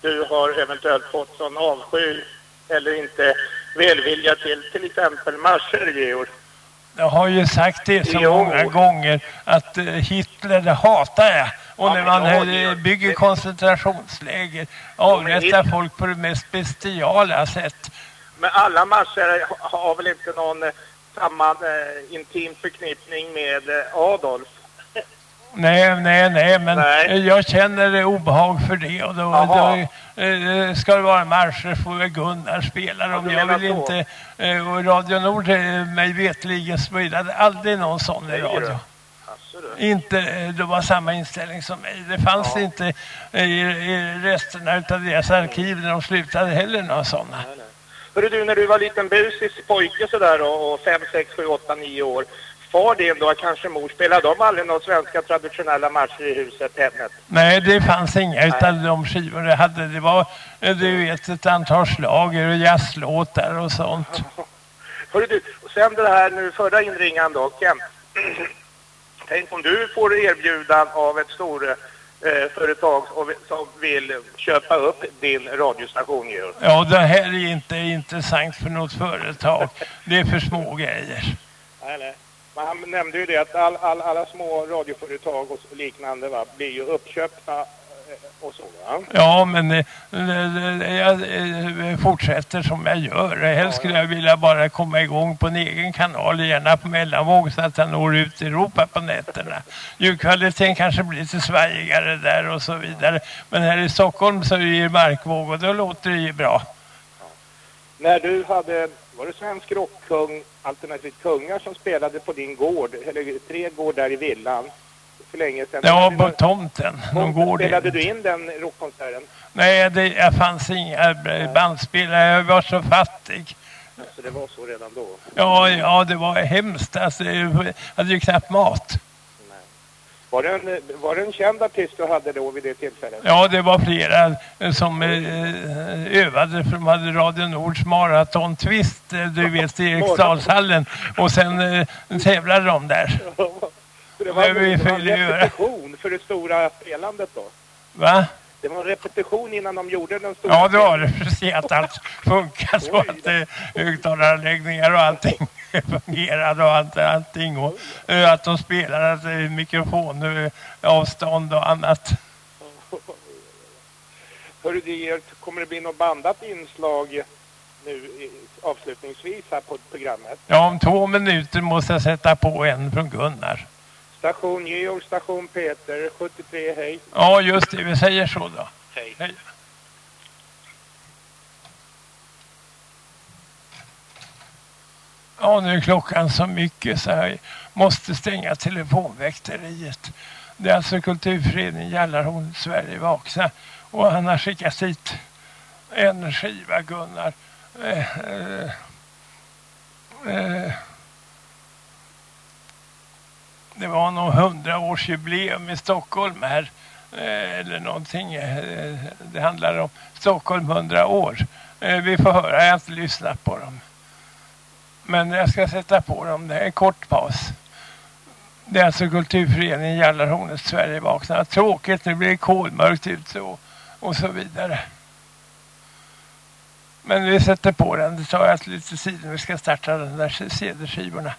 du har eventuellt fått sån avsky eller inte välvilja till till exempel marscher, Georg? Jag har ju sagt det så Jo. många gånger att eh, Hitler det hatar jag. Och Ja, när man bygger det- koncentrationsläger avrättar folk på det mest bestiala sätt. Men alla marscher ha- har väl inte någon eh, samma eh, intim förknippning med eh, Adolf? Nej, nej, nej, men Nej. jag känner eh, obehag för det och då, då ska det vara marscher får väl Gunnar spela dem. jag vill inte, och Radio Nord eh, mig vetligen spelade aldrig någon sån i radio. inte, eh, det var samma inställning som mig. Det fanns inte eh, i, i resterna av deras arkiv när de slutade heller några sådana. Hörru du, när du var liten busis pojke sådär och 5, 6, 7, 8, 9 år. Far din då, kanske mor, spelade de aldrig några svenska traditionella matcher i huset, hemmet? Nej, det fanns inga utav de skivorna jag hade. Det var, du vet, ett antal slager och jazzlåtar och sånt. Hörru du, och sen det här nu förra inringan då, Kent. Tänk om du får erbjudan av ett stort eh, företag som vill köpa upp din radiostation ju. Ja, det här är inte intressant för något företag. Det är för små grejer. Nej, nej. Men han nämnde ju det att all, all, alla små radioföretag och liknande va, blir ju uppköpta eh, och så va. Ja, men eh, jag eh, fortsätter som jag gör. Helst skulle jag vilja bara komma igång på en egen kanal, gärna på mellanvåg så att jag når ut i Europa på nätterna. Ljudkvaliteten kanske blir lite svajigare där och så vidare. Men här i Stockholm så är det ju markvåg och då låter det ju bra. När du hade, var det svensk rockkung, alternativt kungar som spelade på din gård, eller trädgård där i villan för länge sedan. Ja, på tomten. De går Spelade det. du in den rockkonserten? Nej, det jag fanns inga bandspelare. Jag var så fattig. Så det var så redan då? Ja, ja, det var hemskt. Alltså, jag hade ju knappt mat. Var det, en, var det en känd artist du hade då vid det tillfället? Ja, det var flera eh, som eh, övade för de hade Radio Nords maratontvist, eh, du vet, i Eriksdalshallen. Och sen eh, tävlade de där. Det var, Men vi det var en repetition för det stora spelandet då? Va? Det var en repetition innan de gjorde den stora Ja, det var det. Precis att allt funkar så att eh, högtalaranläggningar och allting fungerade och allt, allting. Och eh, att de spelade att, eh, mikrofon, eh, avstånd och annat. Hörru du, Geert, kommer det bli något bandat inslag nu avslutningsvis här på programmet? Ja, om två minuter måste jag sätta på en från Gunnar. Station Georg, station Peter, 73, hej. Ja, just det. Vi säger så då. Hej. Hej. Ja, nu är klockan så mycket så jag måste stänga telefonväkteriet. Det är alltså Kulturföreningen Jallarhorn Sverige Vakna och han har skickat hit en skiva Gunnar. Eh, eh, eh, det var nog hundraårsjubileum i Stockholm här. Eh, eller någonting. Eh, det handlar om Stockholm 100 år. Eh, vi får höra, jag har inte lyssnat på dem. Men jag ska sätta på dem, det är en kort paus. Det är alltså Kulturföreningen Jallarhornet Sverige vaknar. Tråkigt, nu blir det kolmörkt ute och, och så vidare. Men vi sätter på den, det tar jag lite tid när vi ska starta den där CD-skivorna.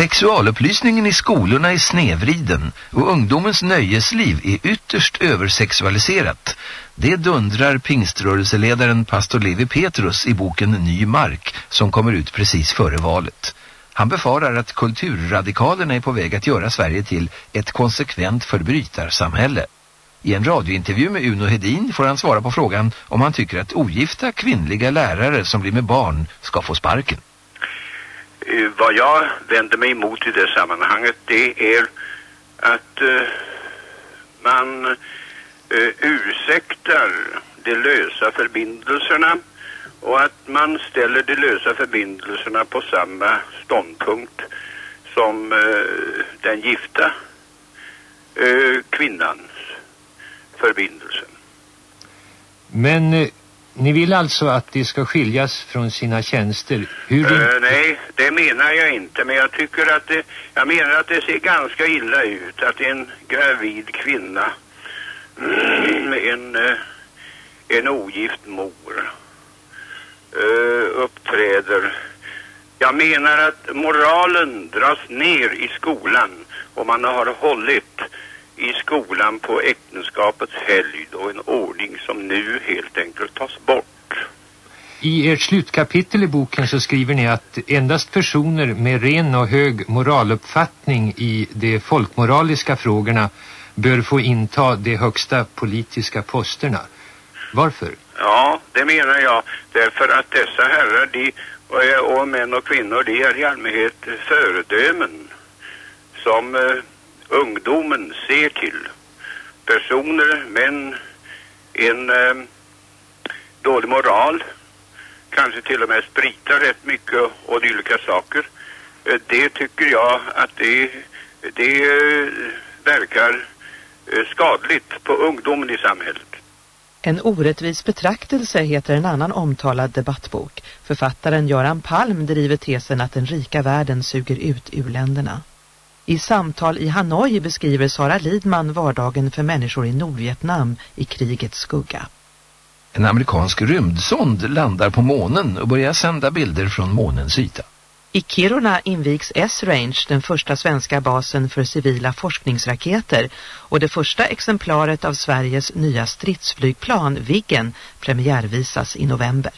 Sexualupplysningen i skolorna är snedvriden och ungdomens nöjesliv är ytterst översexualiserat. Det dundrar pingströrelseledaren pastor Levi Petrus i boken Ny mark som kommer ut precis före valet. Han befarar att kulturradikalerna är på väg att göra Sverige till ett konsekvent förbrytarsamhälle. I en radiointervju med Uno Hedin får han svara på frågan om han tycker att ogifta kvinnliga lärare som blir med barn ska få sparken. Eh, vad jag vänder mig emot i det sammanhanget det är att eh, man eh, ursäktar de lösa förbindelserna och att man ställer de lösa förbindelserna på samma ståndpunkt som eh, den gifta eh, kvinnans förbindelse. Men eh, ni vill alltså att de ska skiljas från sina tjänster? Hur det... Eh, nej, det menar jag inte. Men jag tycker att det, jag menar att det ser ganska illa ut att en gravid kvinna med en, eh, en ogift mor eh, uppträder. Jag menar att moralen dras ner i skolan och man har hållit i skolan på äktenskapets helgd och en ordning som nu helt enkelt tas bort. I ert slutkapitel i boken så skriver ni att endast personer med ren och hög moraluppfattning i de folkmoraliska frågorna bör få inta de högsta politiska posterna. Varför? Ja, det menar jag. Därför att dessa herrar, de, och, och män och kvinnor, de är i allmänhet föredömen som eh, ungdomen ser till. Personer män, en, en eh, dålig moral, kanske till och med spritar rätt mycket och dylika saker. Eh, det tycker jag att det, det eh, verkar eh, skadligt på ungdomen i samhället. En orättvis betraktelse heter en annan omtalad debattbok. Författaren Göran Palm driver tesen att den rika världen suger ut urländerna. I samtal i Hanoi beskriver Sara Lidman vardagen för människor i Nordvietnam i krigets skugga. En amerikansk rymdsond landar på månen och börjar sända bilder från månens yta. I Kiruna invigs S-Range, den första svenska basen för civila forskningsraketer och det första exemplaret av Sveriges nya stridsflygplan, Viggen, premiärvisas i november.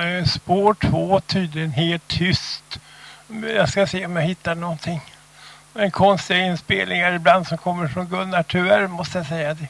Eh, spår två tydligen helt tyst. Jag ska se om jag hittar någonting. En konstiga inspelningar ibland som kommer från Gunnar. Tyvärr måste jag säga det.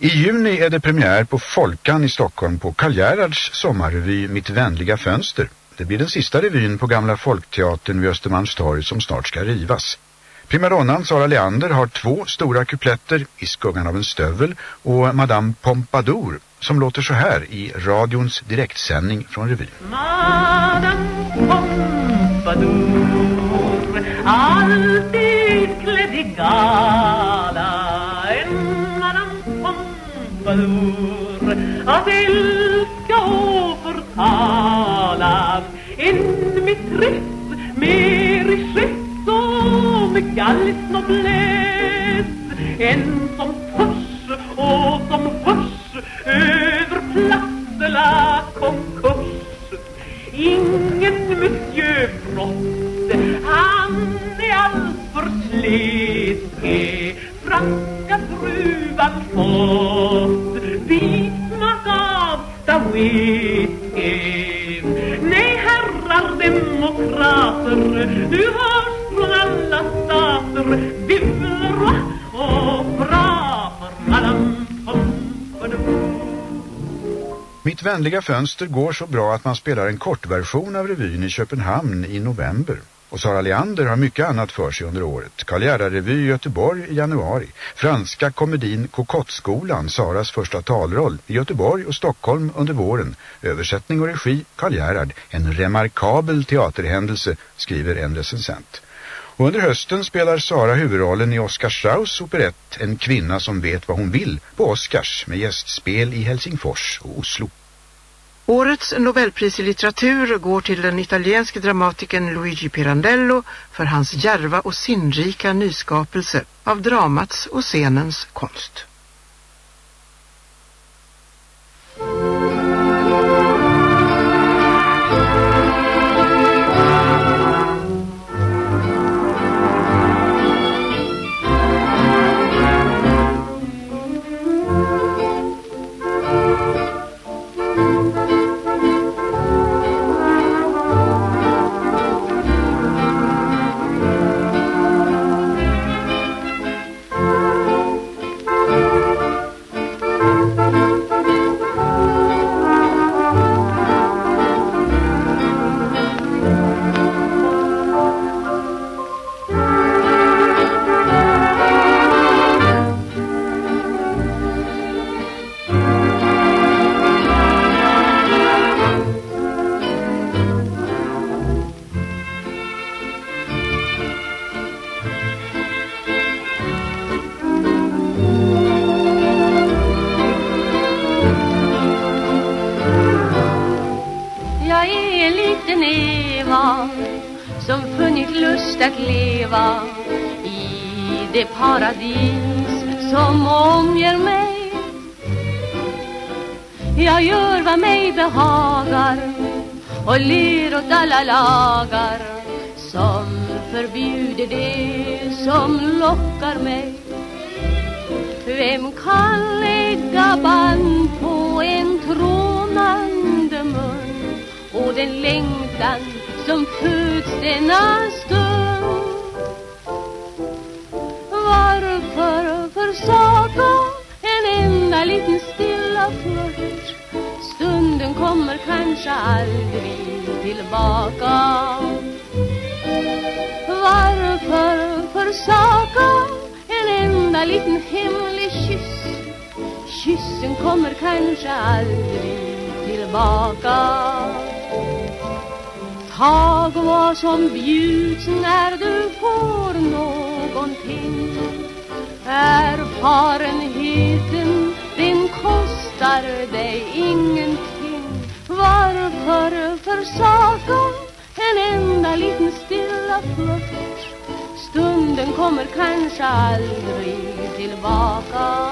I juni är det premiär på Folkan i Stockholm på Karl Gerhards sommarrevy Mitt vänliga fönster. Det blir den sista revyn på gamla Folkteatern vid Östermalmstorg som snart ska rivas. Primadonnan Sara Leander har två stora kupletter i skuggan av en stövel och Madame Pompadour som låter så här i radions direktsändning från revyn. Madame Pompadour Alltid klädd i gal. Med tryck, med richess och med gallis noblesse En som törs och som hörs över Place de la Ingen monsieur han är alltför slet Franska frugan fått vit av Stawitzky Nej demokrater, Du hörs från alla stater Vive le och bra för madame Mitt vänliga fönster går så bra att man spelar en kortversion av revyn i Köpenhamn i november. Och Sara Leander har mycket annat för sig under året. Karl Gerhard-revy i Göteborg i januari. Franska komedin Kokottskolan, Saras första talroll, i Göteborg och Stockholm under våren. Översättning och regi Karl Gerhard. En remarkabel teaterhändelse, skriver en recensent. Och under hösten spelar Sara huvudrollen i Oscar Strauss operett En kvinna som vet vad hon vill på Oscars med gästspel i Helsingfors och Oslo. Årets Nobelpris i litteratur går till den italienske dramatikern Luigi Pirandello för hans järva och sinnrika nyskapelse av dramats och scenens konst. Och ler åt alla lagar som förbjuder det som lockar mig. Vem kan lägga band på en trånande mun och den längtan som föds den stund? Kanske aldrig tillbaka. Varför försaka en enda liten hemlig kyss? Kyssen kommer kanske aldrig tillbaka. Tag vad som bjuds när du får någonting. Erfarenheten, den kostar dig ingenting. Varför försaka en enda liten stilla flört? Stunden kommer kanske aldrig tillbaka.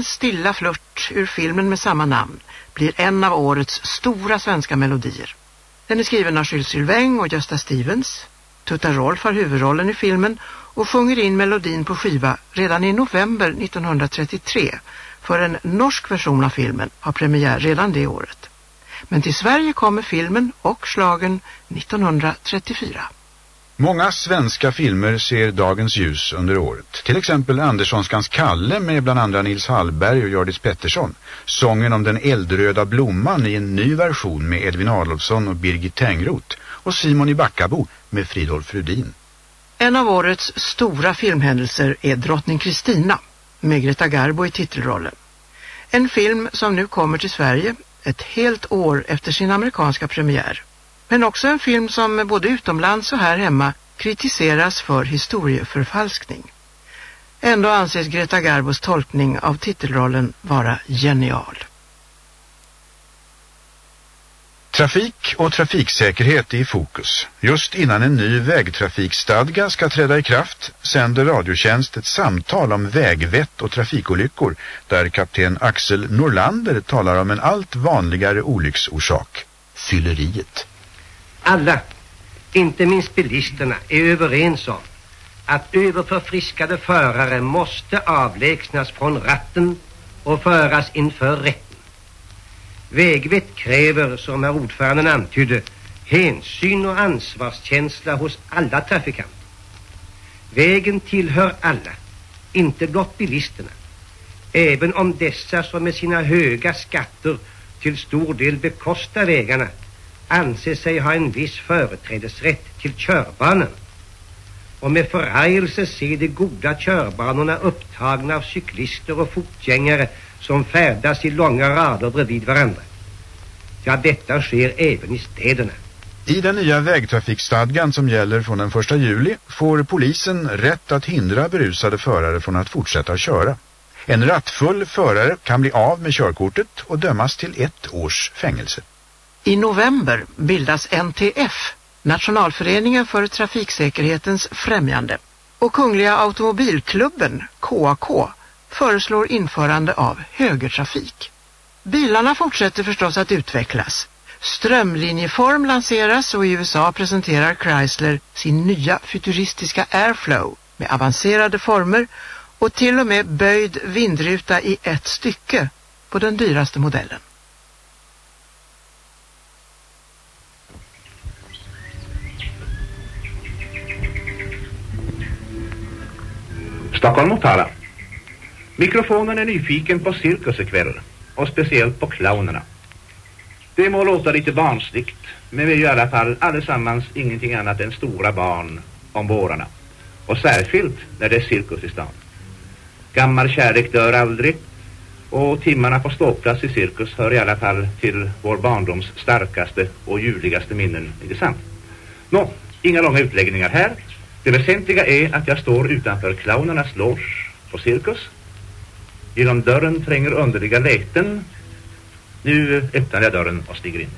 En stilla flört ur filmen med samma namn blir en av årets stora svenska melodier. Den är skriven av Jules Sylvain och Gösta Stevens. Tutta Rolf har huvudrollen i filmen och sjunger in melodin på skiva redan i november 1933 för en norsk version av filmen har premiär redan det året. Men till Sverige kommer filmen och slagen 1934. Många svenska filmer ser dagens ljus under året. Till exempel Anderssonskans Kalle med bland andra Nils Hallberg och Gördis Pettersson. Sången om den eldröda blomman i en ny version med Edvin Adolfsson och Birgit Tengroth. Och Simon i Backabo med Fridolf Rudin. En av årets stora filmhändelser är Drottning Kristina med Greta Garbo i titelrollen. En film som nu kommer till Sverige ett helt år efter sin amerikanska premiär. Men också en film som både utomlands och här hemma kritiseras för historieförfalskning. Ändå anses Greta Garbos tolkning av titelrollen vara genial. Trafik och trafiksäkerhet är i fokus. Just innan en ny vägtrafikstadga ska träda i kraft sänder Radiotjänst ett samtal om vägvett och trafikolyckor där kapten Axel Norlander talar om en allt vanligare olycksorsak, fylleriet. Alla, inte minst bilisterna, är överens om att överförfriskade förare måste avlägsnas från ratten och föras inför rätten. Vägvett kräver, som herr ordföranden antydde, hänsyn och ansvarskänsla hos alla trafikanter. Vägen tillhör alla, inte blott bilisterna. Även om dessa som med sina höga skatter till stor del bekostar vägarna anser sig ha en viss företrädesrätt till körbanan och med förargelse se de goda körbanorna upptagna av cyklister och fotgängare som färdas i långa rader bredvid varandra. Ja, detta sker även i städerna. I den nya vägtrafikstadgan som gäller från den 1 juli får polisen rätt att hindra berusade förare från att fortsätta köra. En rattfull förare kan bli av med körkortet och dömas till ett års fängelse. I november bildas NTF, Nationalföreningen för trafiksäkerhetens främjande. Och Kungliga Automobilklubben, KAK, föreslår införande av högertrafik. Bilarna fortsätter förstås att utvecklas. Strömlinjeform lanseras och i USA presenterar Chrysler sin nya futuristiska Airflow med avancerade former och till och med böjd vindruta i ett stycke på den dyraste modellen. Stockholm Motala. Mikrofonen är nyfiken på cirkus ikväll och speciellt på clownerna. Det må låta lite barnsligt men vi är ju i alla fall allesammans ingenting annat än stora barn om vårarna. Och särskilt när det är cirkus i stan. Gammal kärlek dör aldrig och timmarna på ståplats i cirkus hör i alla fall till vår barndoms starkaste och ljuvligaste minnen, inte sant? Nå, inga långa utläggningar här. Det väsentliga är att jag står utanför clownernas loge på cirkus. Genom dörren tränger underliga läten. Nu öppnar jag dörren och stiger in.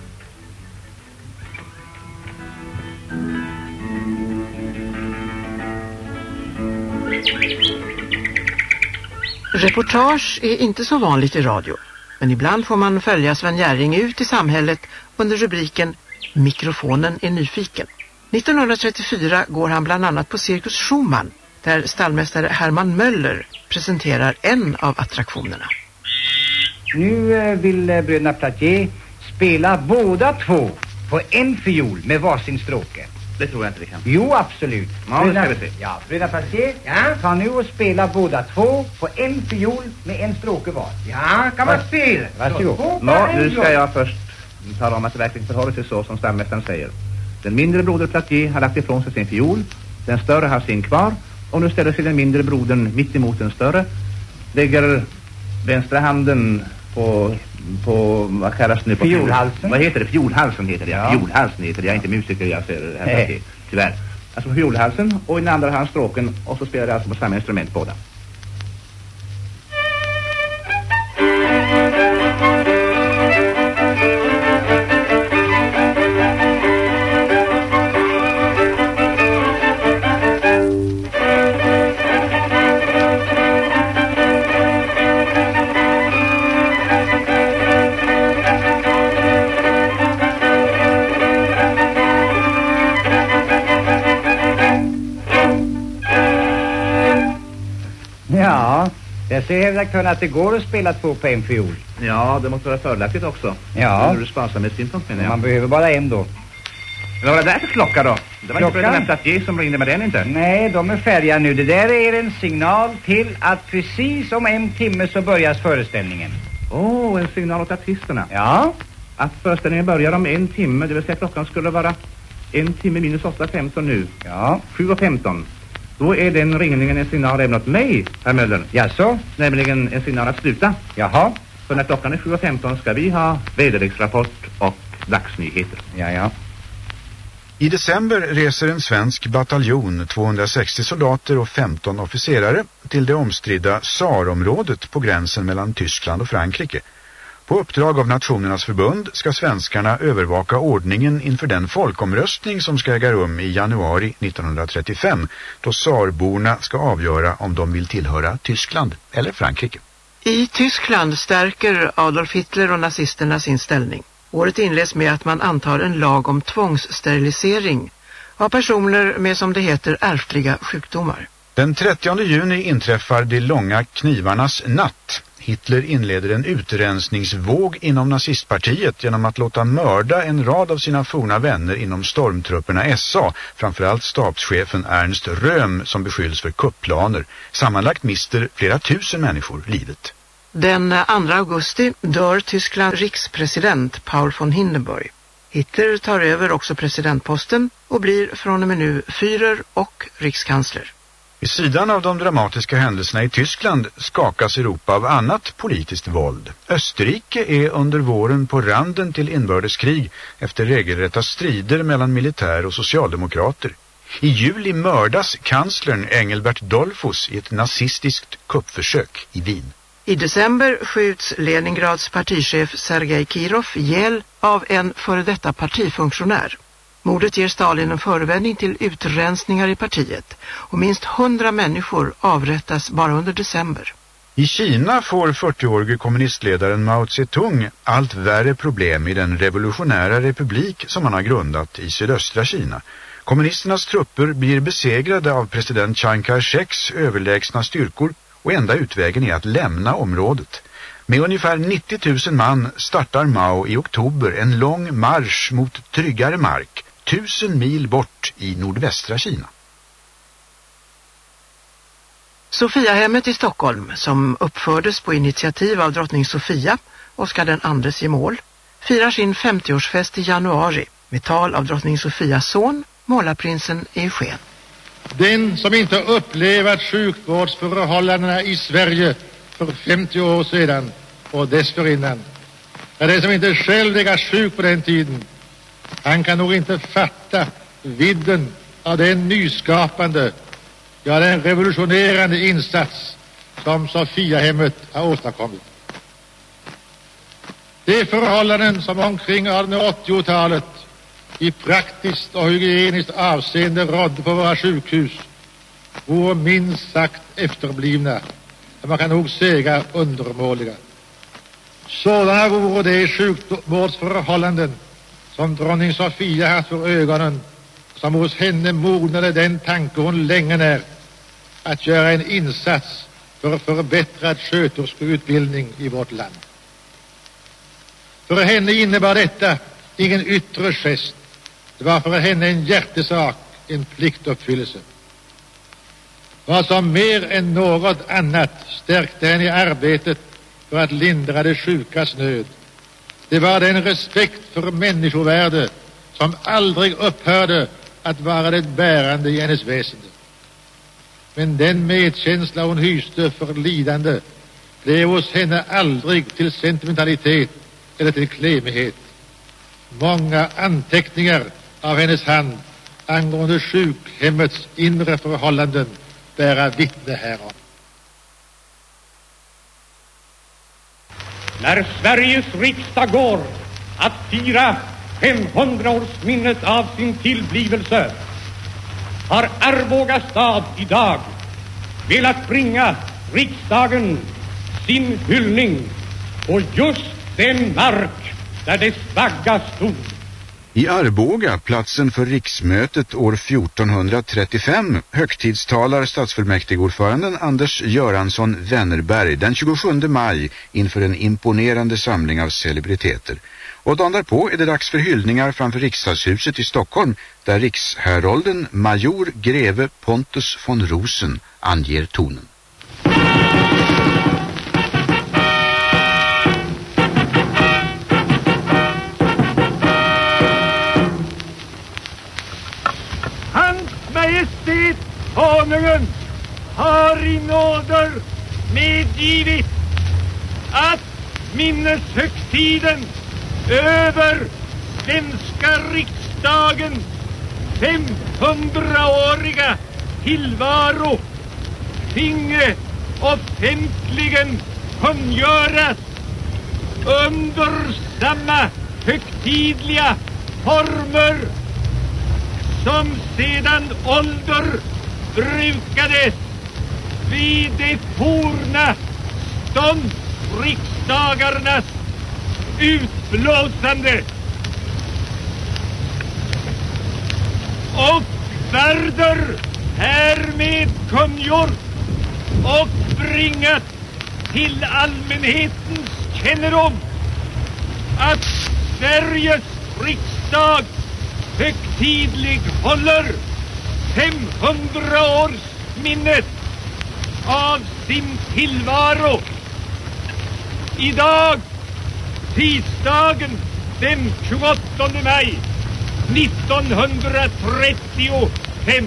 Reportage är inte så vanligt i radio. Men ibland får man följa Sven Gäring ut i samhället under rubriken Mikrofonen är nyfiken. 1934 går han bland annat på Cirkus Schumann där stallmästare Herman Möller presenterar en av attraktionerna. Nu eh, vill eh, bröderna Platier spela båda två på en fiol med varsin stråke. Det tror jag inte vi kan. Jo, absolut. Ja, det ska vi se. Ja, bröderna Platier, ja. ta nu och spela båda två på en fiol med en stråke var. Ja, kan man spela. Varsågod. Nå, nu ska jag först tala om att det verkligen förhåller sig så som stallmästaren säger. Den mindre broder Platier har lagt ifrån sig sin fiol. Den större har sin kvar. Och nu ställer sig den mindre brodern mitt emot den större. Lägger vänstra handen på, på vad kallas det nu? På Fiolhalsen. Vad heter det? Fiolhalsen heter det. Ja. Fiolhalsen heter det. Jag är inte musiker, jag ser här. Platier. Tyvärr. Alltså på fiolhalsen och i den andra har han stråken och så spelar de alltså på samma instrument båda. Jag ser redaktören att det går att spela två på en fiol. Ja, det måste vara fördelaktigt också. Ja. Ur sparsamhetssynpunkt menar jag. Man behöver bara en då. Men vad var det där för klocka då? Det var inte Klockan? bröderna Platier som ringde med den inte. Nej, de är färdiga nu. Det där är en signal till att precis om en timme så börjas föreställningen. Åh, oh, en signal åt artisterna. Ja. Att föreställningen börjar om en timme, det vill säga klockan skulle vara en timme minus 8.15 nu. Ja. 7.15. Då är den ringningen en signal även åt mig, herr Möller. Jaså? Nämligen en signal att sluta. Jaha. För när klockan är 7.15 ska vi ha väderleksrapport och dagsnyheter. Ja, ja. I december reser en svensk bataljon, 260 soldater och 15 officerare, till det omstridda Saarområdet på gränsen mellan Tyskland och Frankrike. På uppdrag av Nationernas förbund ska svenskarna övervaka ordningen inför den folkomröstning som ska äga rum i januari 1935, då Saarborna ska avgöra om de vill tillhöra Tyskland eller Frankrike. I Tyskland stärker Adolf Hitler och nazisterna sin ställning. Året inleds med att man antar en lag om tvångssterilisering av personer med som det heter ärftliga sjukdomar. Den 30 juni inträffar de långa knivarnas natt. Hitler inleder en utrensningsvåg inom nazistpartiet genom att låta mörda en rad av sina forna vänner inom stormtrupperna SA, framförallt stabschefen Ernst Röhm som beskylls för kupplaner. Sammanlagt mister flera tusen människor livet. Den 2 augusti dör Tysklands rikspresident Paul von Hindenburg. Hitler tar över också presidentposten och blir från och med nu Führer och rikskansler. Vid sidan av de dramatiska händelserna i Tyskland skakas Europa av annat politiskt våld. Österrike är under våren på randen till inbördeskrig efter regelrätta strider mellan militär och socialdemokrater. I juli mördas kanslern Engelbert Dollfuss i ett nazistiskt kuppförsök i Wien. I december skjuts Leningrads partichef Sergej Kirov ihjäl av en före detta partifunktionär. Mordet ger Stalin en förevändning till utrensningar i partiet och minst hundra människor avrättas bara under december. I Kina får 40-årige kommunistledaren Mao Zedong allt värre problem i den revolutionära republik som han har grundat i sydöstra Kina. Kommunisternas trupper blir besegrade av president Chiang Kai-sheks överlägsna styrkor och enda utvägen är att lämna området. Med ungefär 90 000 man startar Mao i oktober en lång marsch mot tryggare mark, tusen mil bort i nordvästra Kina. Sofiahemmet i Stockholm, som uppfördes på initiativ av drottning Sofia, Oscar den andres gemål, firar sin 50-årsfest i januari med tal av drottning Sofias son, målarprinsen Eugen. Den som inte upplevat sjukvårdsförhållandena i Sverige för 50 år sedan och dessförinnan, ja, den som inte själv legat sjuk på den tiden, han kan nog inte fatta vidden av den nyskapande, ja den revolutionerande insats som Sofiahemmet har åstadkommit. De förhållanden som omkring 1880-talet i praktiskt och hygieniskt avseende rådde på våra sjukhus vore minst sagt efterblivna, man kan nog säga undermåliga. Sådana vore de sjukvårdsförhållanden som dronning Sofia haft för ögonen, som hos henne mognade den tanke hon länge när, att göra en insats för förbättrad sköterskeutbildning i vårt land. För henne innebar detta ingen yttre gest, det var för henne en hjärtesak, en pliktuppfyllelse. Vad som mer än något annat stärkte henne i arbetet för att lindra de sjukas nöd, det var den respekt för människovärde som aldrig upphörde att vara det bärande i hennes väsen. Men den medkänsla hon hyste för lidande blev hos henne aldrig till sentimentalitet eller till klemighet. Många anteckningar av hennes hand angående sjukhemmets inre förhållanden bära vittne härom. När Sveriges riksdag går att fira 500-årsminnet av sin tillblivelse har Arboga stad idag velat bringa riksdagen sin hyllning på just den mark där dess vagga stod. I Arboga, platsen för riksmötet år 1435, högtidstalar stadsfullmäktigeordföranden Anders Göransson Wennerberg den 27 maj inför en imponerande samling av celebriteter. Och dagen därpå är det dags för hyllningar framför riksdagshuset i Stockholm där rikshärolden major greve Pontus von Rosen anger tonen. Konungen har i nåder medgivit att minneshögtiden över svenska riksdagen 500-åriga tillvaro finge offentligen kungöras under samma högtidliga former som sedan ålder brukades vid de forna ståndsriksdagarnas utblåsande. och värder härmed kungjort och bringat till allmänhetens kännedom att Sveriges riksdag högtidlig håller 500 års minnet av sin tillvaro. Idag, tisdagen den 28 maj 1935.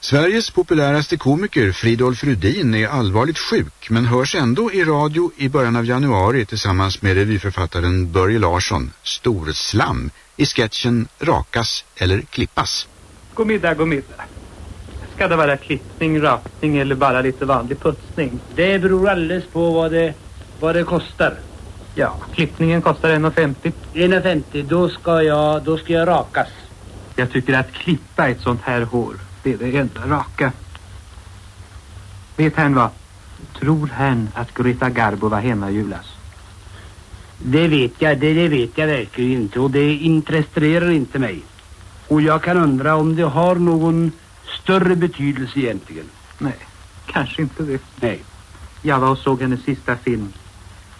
Sveriges populäraste komiker Fridolf Rudin är allvarligt sjuk men hörs ändå i radio i början av januari tillsammans med revyförfattaren Börje Larsson, Storslam, i sketchen Rakas eller Klippas. God middag, god middag. Ska det vara klippning, rakning eller bara lite vanlig putsning? Det beror alldeles på vad det, vad det kostar. Ja, klippningen kostar 1,50. 1,50, då ska jag, då ska jag rakas. Jag tycker att klippa ett sånt här hår, det är det enda raka. Vet herrn vad? Tror herrn att Greta Garbo var hemma i julas? Det vet jag, det, det vet jag verkligen inte och det intresserar inte mig. Och jag kan undra om det har någon större betydelse egentligen. Nej, kanske inte det. Nej. Jag var och såg hennes sista film.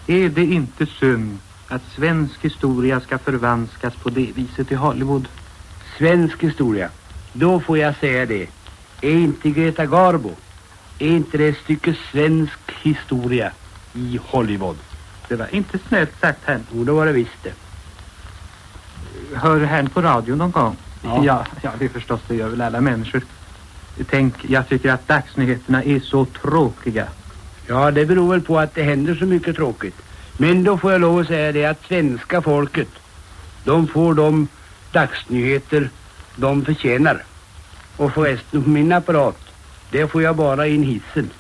Är det inte synd att svensk historia ska förvanskas på det viset i Hollywood? Svensk historia. Då får jag säga det. Är inte Greta Garbo, är inte det ett stycke svensk historia i Hollywood? Det var inte snällt sagt herrn. Jo, det var det visst det. Hör herrn på radio någon gång? Ja. ja. Ja, det förstås, det gör väl alla människor. Tänk, jag tycker att dagsnyheterna är så tråkiga. Ja, det beror väl på att det händer så mycket tråkigt. Men då får jag lov att säga det att svenska folket, de får de dagsnyheter de förtjänar. Och förresten på min apparat, det får jag bara in hissen.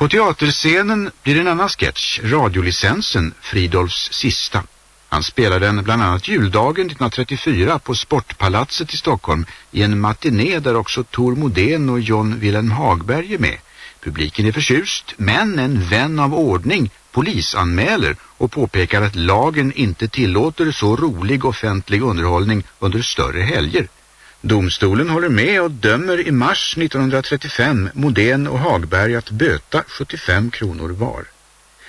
På teaterscenen blir en annan sketch, radiolicensen, Fridolfs sista. Han spelade den bland annat juldagen 1934 på Sportpalatset i Stockholm i en matiné där också Tor Modén och John Wilhelm Hagberg är med. Publiken är förtjust, men en vän av ordning polisanmäler och påpekar att lagen inte tillåter så rolig offentlig underhållning under större helger. Domstolen håller med och dömer i mars 1935 Modén och Hagberg att böta 75 kronor var.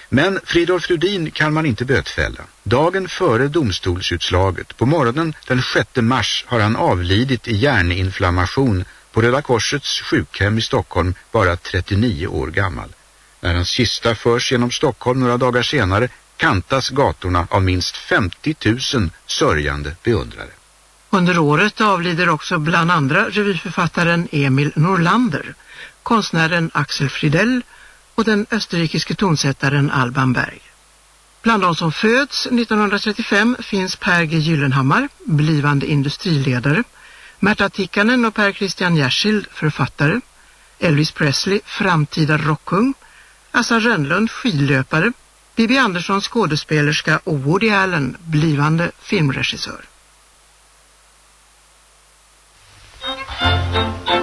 Men Fridolf Rudin kan man inte bötfälla. Dagen före domstolsutslaget, på morgonen den 6 mars, har han avlidit i hjärninflammation på Röda Korsets sjukhem i Stockholm, bara 39 år gammal. När hans kista förs genom Stockholm några dagar senare kantas gatorna av minst 50 000 sörjande beundrare. Under året avlider också bland andra revyförfattaren Emil Norlander, konstnären Axel Fridell och den österrikiske tonsättaren Alban Berg. Bland de som föds 1935 finns Per G. Gyllenhammar, blivande industriledare, Märta Tikkanen och Per Christian Jersild, författare, Elvis Presley, framtida rockkung, Assa Rönnlund, skidlöpare, Bibi Andersson, skådespelerska och Woody Allen, blivande filmregissör. Thank you.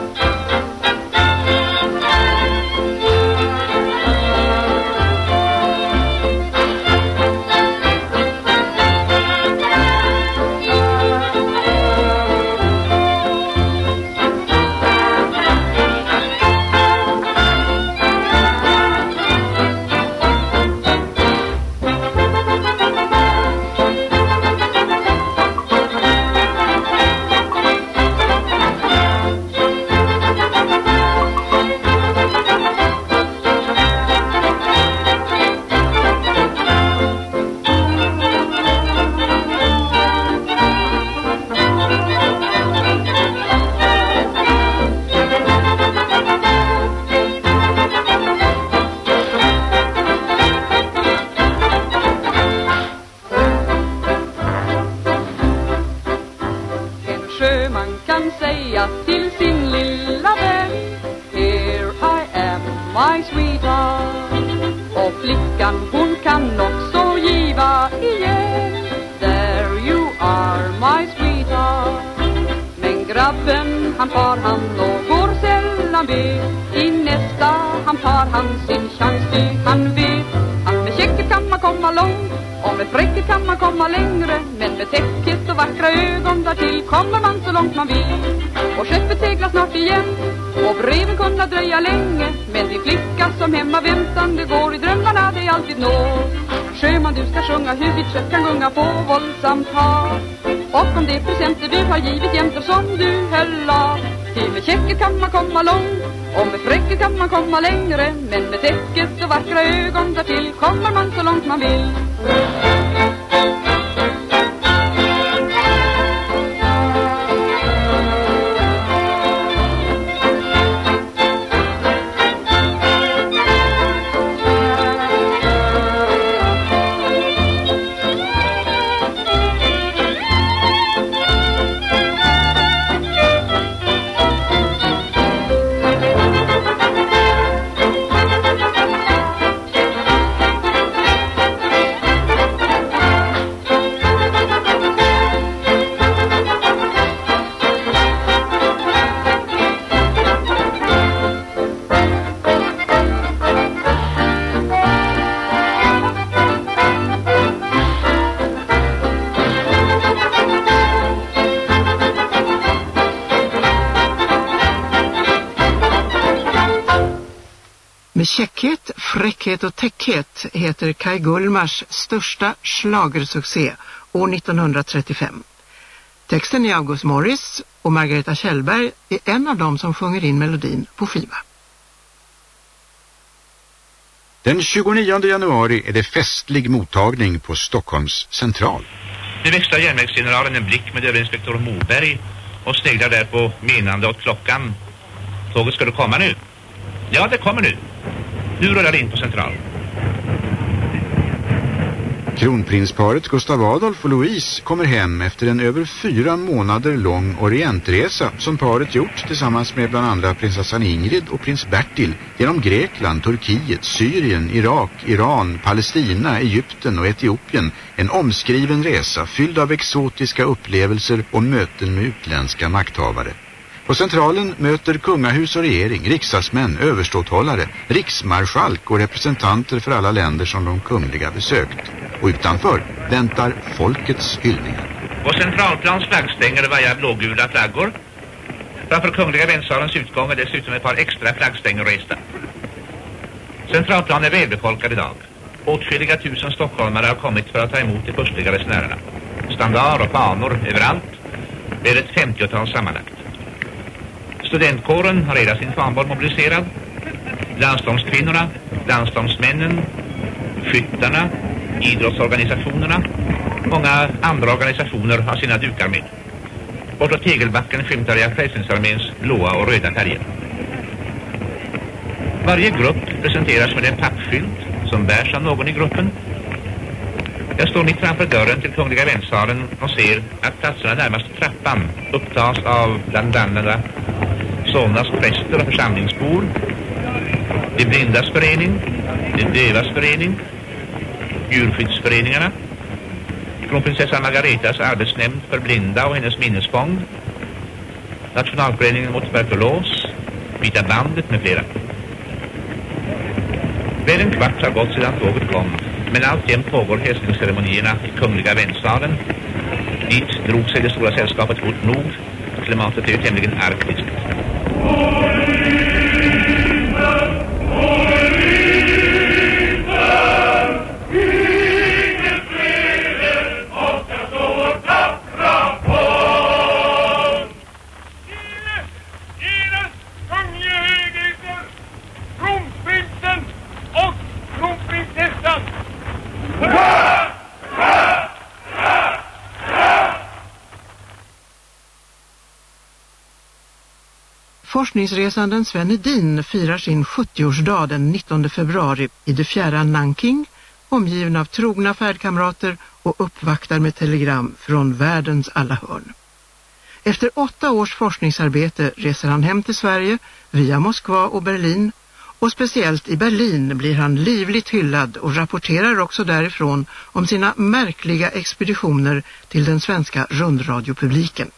Flickan hon kan också giva igen. There you are my sweetheart. Men grabben han far han och går sällan med. I nästa han tar han sin chans ty han vet käcket kan man komma långt och med fräcket kan man komma längre. Men med täcket och vackra ögon därtill kommer man så långt man vill. Och skeppet seglar snart igen och breven kunna dröja länge. Men din flicka som hemma väntande går i drömmarna dig alltid når Sjöman du ska sjunga hur ditt skepp kan gunga på våldsamt hav Och om det presenter du har givit jämter som du höll av Ty med käcket kan man komma långt och med fräcket kan man komma längre Men med täcket och vackra ögon därtill kommer man så långt man vill. Heter Kai Gullmars största slagersuccé år 1935. Texten är August Morris och Margareta Kjellberg är en av dem som sjunger in melodin på skiva. Den 29 januari är det festlig mottagning på Stockholms central. Nu växlar järnvägsgeneralen en blick med överinspektör Moberg och sneglar där på menande åt klockan. Tåget skulle komma nu. Ja, det kommer nu. Nu rullar det in på central. Kronprinsparet Gustav Adolf och Louise kommer hem efter en över fyra månader lång orientresa som paret gjort tillsammans med bland andra prinsessan Ingrid och prins Bertil genom Grekland, Turkiet, Syrien, Irak, Iran, Palestina, Egypten och Etiopien. En omskriven resa fylld av exotiska upplevelser och möten med utländska makthavare. På centralen möter kungahus och regering, riksdagsmän, överståthållare, riksmarskalk och representanter för alla länder som de kungliga besökt. Och utanför väntar folkets hyllningar. På centralplans flaggstänger vajar blågula flaggor. Framför kungliga väntsalens utgång är dessutom ett par extra flaggstänger resta. Centralplan är välbefolkad idag. Åtskilliga tusen stockholmare har kommit för att ta emot de förstliga resenärerna. Standard och fanor överallt. Det är ett 50-tal sammanlagt. Studentkåren har redan sin fanboll mobiliserad. Landståndskvinnorna, landståndsmännen, skyttarna, idrottsorganisationerna. Många andra organisationer har sina dukar med. Bortåt tegelbacken skymtar jag Frälsningsarméns blåa och röda färger. Varje grupp presenteras med en pappskylt som bärs av någon i gruppen. Jag står mitt framför dörren till Kungliga väntsalen och ser att platserna närmast trappan upptas av bland annat Solnas präster och församlingsbor, de blindas förening, de dövas förening, djurskyddsföreningarna, kronprinsessa Margaretas arbetsnämnd för blinda och hennes minnesfond, Nationalföreningen mot tuberkulos, Vita bandet med flera. Väl en kvart har gått sedan tåget kom, men alltjämt pågår hälsningsceremonierna i Kungliga väntsalen. Dit drog sig det stora sällskapet fort nog. Klimatet är ju tämligen arktiskt. Lord. Forskningsresanden Sven Edin firar sin 70-årsdag den 19 februari i det fjärran Nanking, omgiven av trogna färdkamrater och uppvaktar med telegram från världens alla hörn. Efter åtta års forskningsarbete reser han hem till Sverige via Moskva och Berlin och speciellt i Berlin blir han livligt hyllad och rapporterar också därifrån om sina märkliga expeditioner till den svenska rundradiopubliken.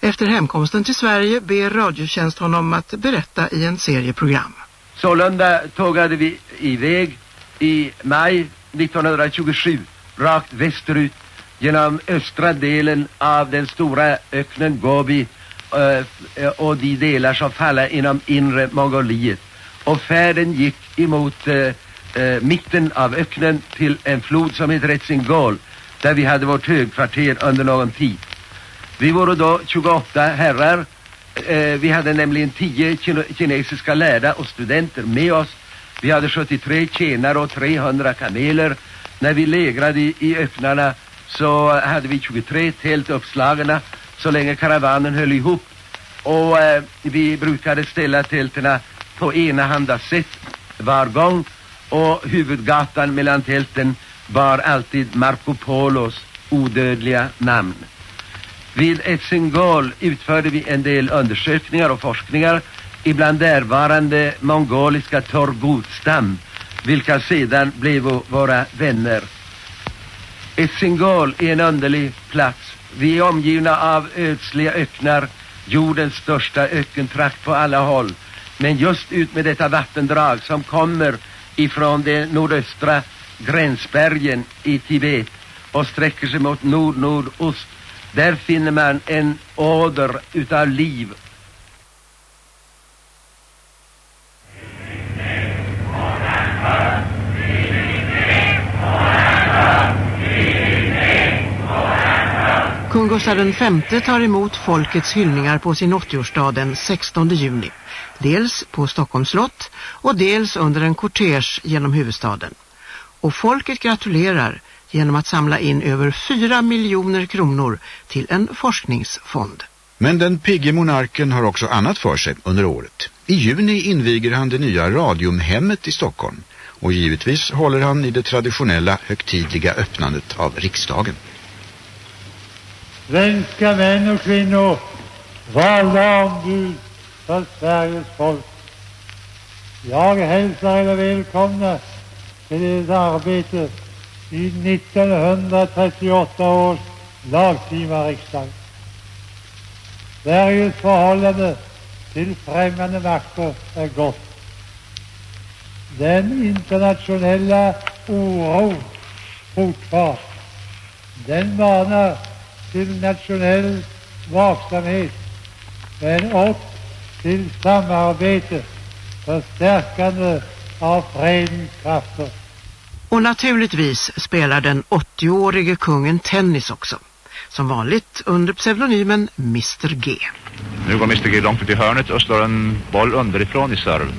Efter hemkomsten till Sverige ber Radiotjänst honom att berätta i en serie program. Sålunda tågade vi iväg i maj 1927 rakt västerut genom östra delen av den stora öknen Gobi eh, eh, och de delar som faller inom inre Mongoliet. Och färden gick emot eh, eh mitten av öknen till en flod som heter Retsingol där vi hade vårt högkvarter under någon tid. Vi var då 28 herrar. Eh, vi hade nämligen 10 kinesiska lärda och studenter med oss. Vi hade 73 tjänare och 300 kameler. När vi lägrade i, i öppnarna så hade vi 23 tält uppslagna så länge karavanen höll ihop. Och eh, vi brukade ställa tälterna på enahanda sätt var gång. Och huvudgatan mellan tälten bar alltid Marco Polos odödliga namn. Vid Etsingol utförde vi en del undersökningar och forskningar ibland därvarande mongoliska torgotstam vilka sedan blev våra vänner. Etsingol är en underlig plats. Vi är omgivna av ödsliga öknar, jordens största ökentrakt på alla håll. Men just ut med detta vattendrag som kommer ifrån de nordöstra gränsbergen i Tibet och sträcker sig mot nord-nordost. Där finner man en åder utav liv Kung Gustav V tar emot folkets hyllningar på sin 80-årsdag den 16 juni. Dels på Stockholms slott och dels under en kortege genom huvudstaden. Och folket gratulerar genom att samla in över 4 miljoner kronor till en forskningsfond. Men den pigge monarken har också annat för sig under året. I juni inviger han det nya radiumhemmet i Stockholm och givetvis håller han i det traditionella högtidliga öppnandet av riksdagen. Svenska män och kvinnor, valda ombud för Sveriges folk. Jag hälsar er välkomna till ert arbete i 1938 års lagtimarriksdag. Sveriges förhållande till främmande makter är gott. Den internationella oron fortfar. Den manar till nationell vaksamhet men också till samarbete för stärkande av fredens krafter. Och naturligtvis spelar den 80-årige kungen tennis också. Som vanligt under pseudonymen Mr. G. Nu går Mr. G långt ut i hörnet och slår en boll underifrån i serv.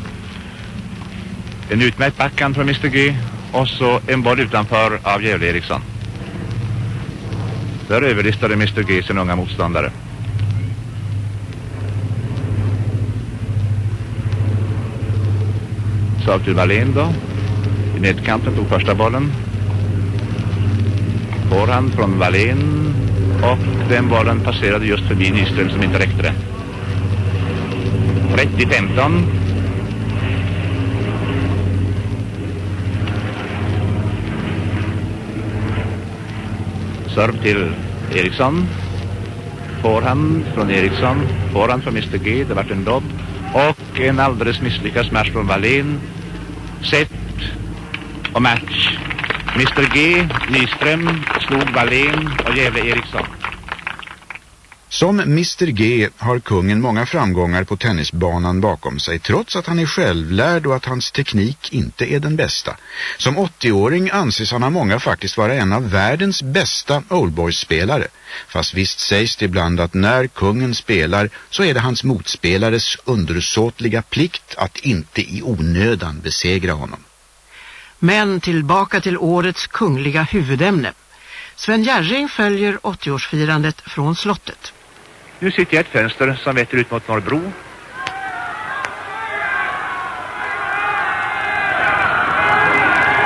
En utmärkt backhand från Mr. G och så en boll utanför av Gävle Eriksson. Där överlistade Mr. G sin unga motståndare. Serv till Wallén då. I nedkanten tog första bollen. Forehand från Wallén. Och den bollen passerade just förbi Nyström som inte räckte den. 30-15. Serv till Eriksson. Forehand från Eriksson. Forehand från Mr. G. Det vart en lobb. Och en alldeles misslyckad smash från Wallén. Sett och match. Mr. G. Nyström slog Wallén och Gävle Eriksson. Som Mr. G har kungen många framgångar på tennisbanan bakom sig trots att han är självlärd och att hans teknik inte är den bästa. Som 80-åring anses han av många faktiskt vara en av världens bästa oldboys-spelare. Fast visst sägs det ibland att när kungen spelar så är det hans motspelares undersåtliga plikt att inte i onödan besegra honom. Men tillbaka till årets kungliga huvudämne. Sven Järring följer 80-årsfirandet från slottet. Nu sitter jag i ett fönster som vetter ut mot Norrbro.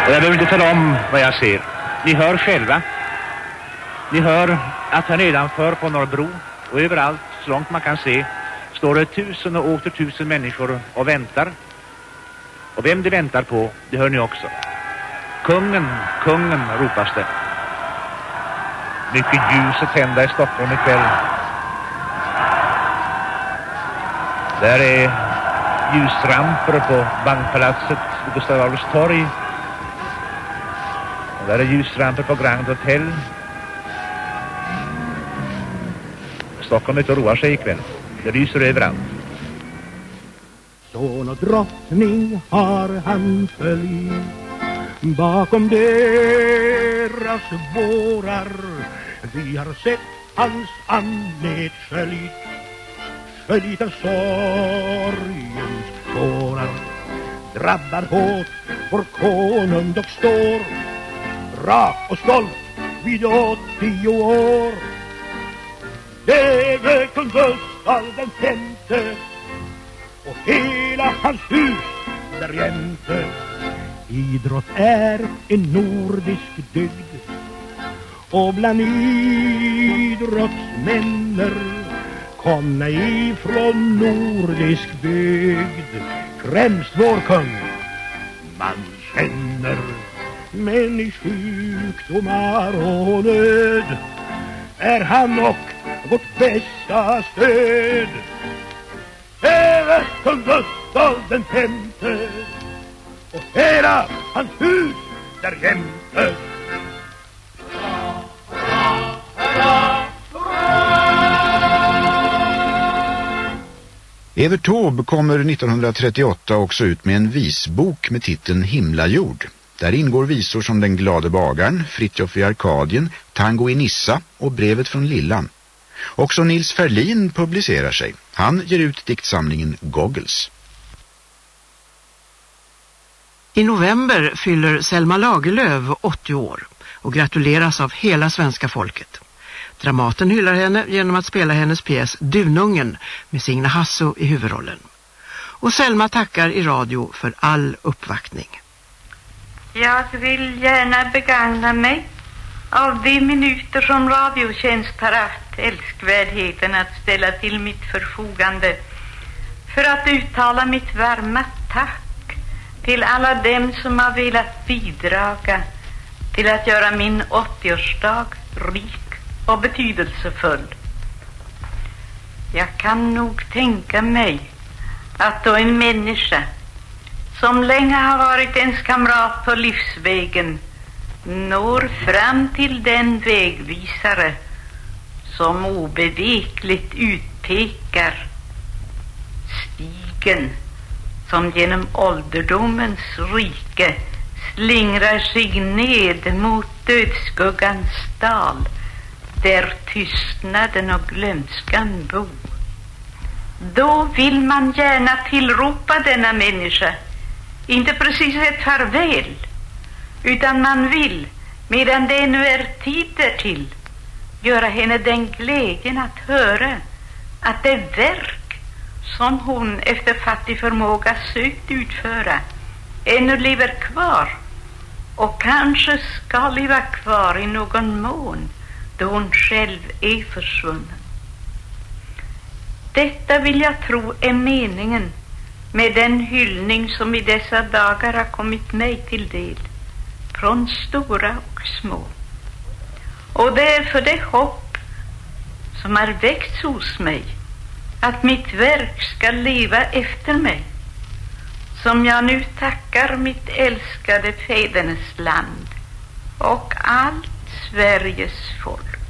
Och jag behöver inte tala om vad jag ser. Ni hör själva. Ni hör att här nedanför på Norrbro och överallt så långt man kan se står det tusen och åter tusen människor och väntar. Och vem de väntar på, det hör ni också. Kungen, kungen ropas det. Mycket ljus att tända i Stockholm ikväll. Där är ljusramper på bankpalatset vid Gustav Adolfs torg. Och där är ljusramper på Grand Hotel. Stockholm ute och roar sig ikväll. Det lyser överallt. Son och drottning har han följt bakom deras vårar Vi har sett hans anlet sköljt, sköljt av sorgens tårar. Drabbar hårt vår konung dock står, rak och stolt vid åttio år. Leve kung Gustav den femte och hela hans hus därjämte. Idrott är en nordisk dygd och bland idrottsmänner komna ifrån nordisk bygd främst vår kung man känner men i sjukdomar och nöd är han och vårt bästa stöd. Leve kung Gustav den femte och hela hans hus därjämte. Evert Taube kommer 1938 också ut med en visbok med titeln Himlajord. Där ingår visor som Den glade bagaren, Fritjof i Arkadien, Tango i Nissa och Brevet från Lillan. Också Nils Ferlin publicerar sig. Han ger ut diktsamlingen Goggles. I november fyller Selma Lagerlöf 80 år och gratuleras av hela svenska folket. Dramaten hyllar henne genom att spela hennes pjäs Dunungen med Signe Hasso i huvudrollen. Och Selma tackar i radio för all uppvaktning. Jag vill gärna begagna mig av de minuter som Radiotjänst har haft älskvärdheten att ställa till mitt förfogande för att uttala mitt varma tack till alla dem som har velat bidraga till att göra min 80-årsdag rik och betydelsefull. Jag kan nog tänka mig att då en människa som länge har varit ens kamrat på livsvägen når fram till den vägvisare som obevekligt utpekar stigen som genom ålderdomens rike slingrar sig ned mot dödsskuggans dal där tystnaden och glömskan bo. Då vill man gärna tillropa denna människa, inte precis ett farväl, utan man vill, medan det ännu är tid därtill, göra henne den glädjen att höra att det verk som hon efter fattig förmåga sökt utföra ännu lever kvar och kanske ska leva kvar i någon mån då hon själv är försvunnen. Detta vill jag tro är meningen med den hyllning som i dessa dagar har kommit mig till del från stora och små. Och det är för det hopp som har väckts hos mig att mitt verk ska leva efter mig som jag nu tackar mitt älskade fädernesland och allt Sveriges folk.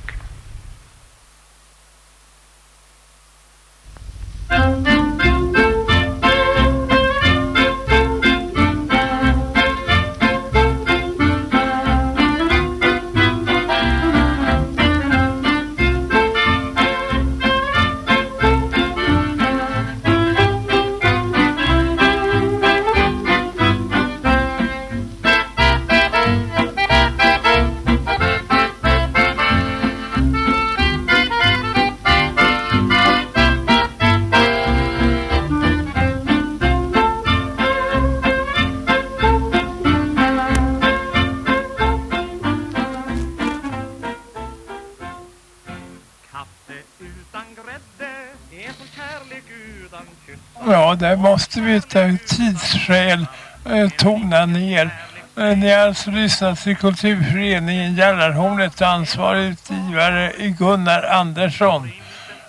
Vi av tidsskäl eh, tona ner. Eh, ni har alltså lyssnat till Kulturföreningen Jallarhornet ansvarig utgivare Gunnar Andersson.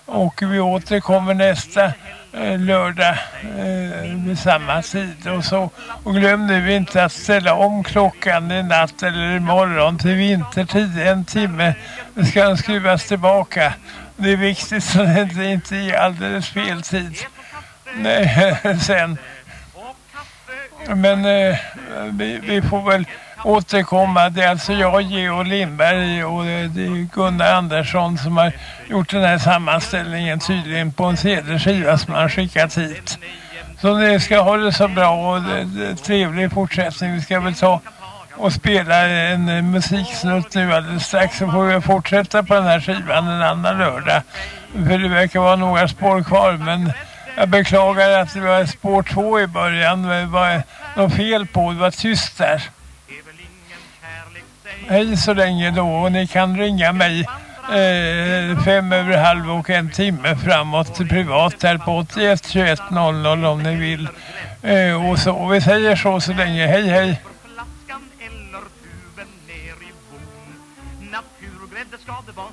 Och vi återkommer nästa eh, lördag eh, vid samma tid och så. Och glöm nu inte att ställa om klockan i natt eller imorgon till vintertid en timme. ska ska skruvas tillbaka Det är viktigt så det inte är alldeles fel tid. Sen. Men eh, vi, vi får väl återkomma. Det är alltså jag, Georg Lindberg och eh, det är Gunnar Andersson som har gjort den här sammanställningen tydligen på en cd-skiva som han skickat hit. Så ni ska ha det så bra och det, det, trevlig fortsättning. Vi ska väl ta och spela en eh, musiksnutt nu alldeles strax så får vi fortsätta på den här skivan en annan lördag. För det verkar vara några spår kvar men jag beklagar att det var spår två i början. Det var något fel på, det var tyst där. Hej så länge då och ni kan ringa mig eh, fem över halv och en timme framåt privat här på 81 21 00 om ni vill. Eh, och så och vi säger så så länge. Hej hej. Naturgrädde ska det vara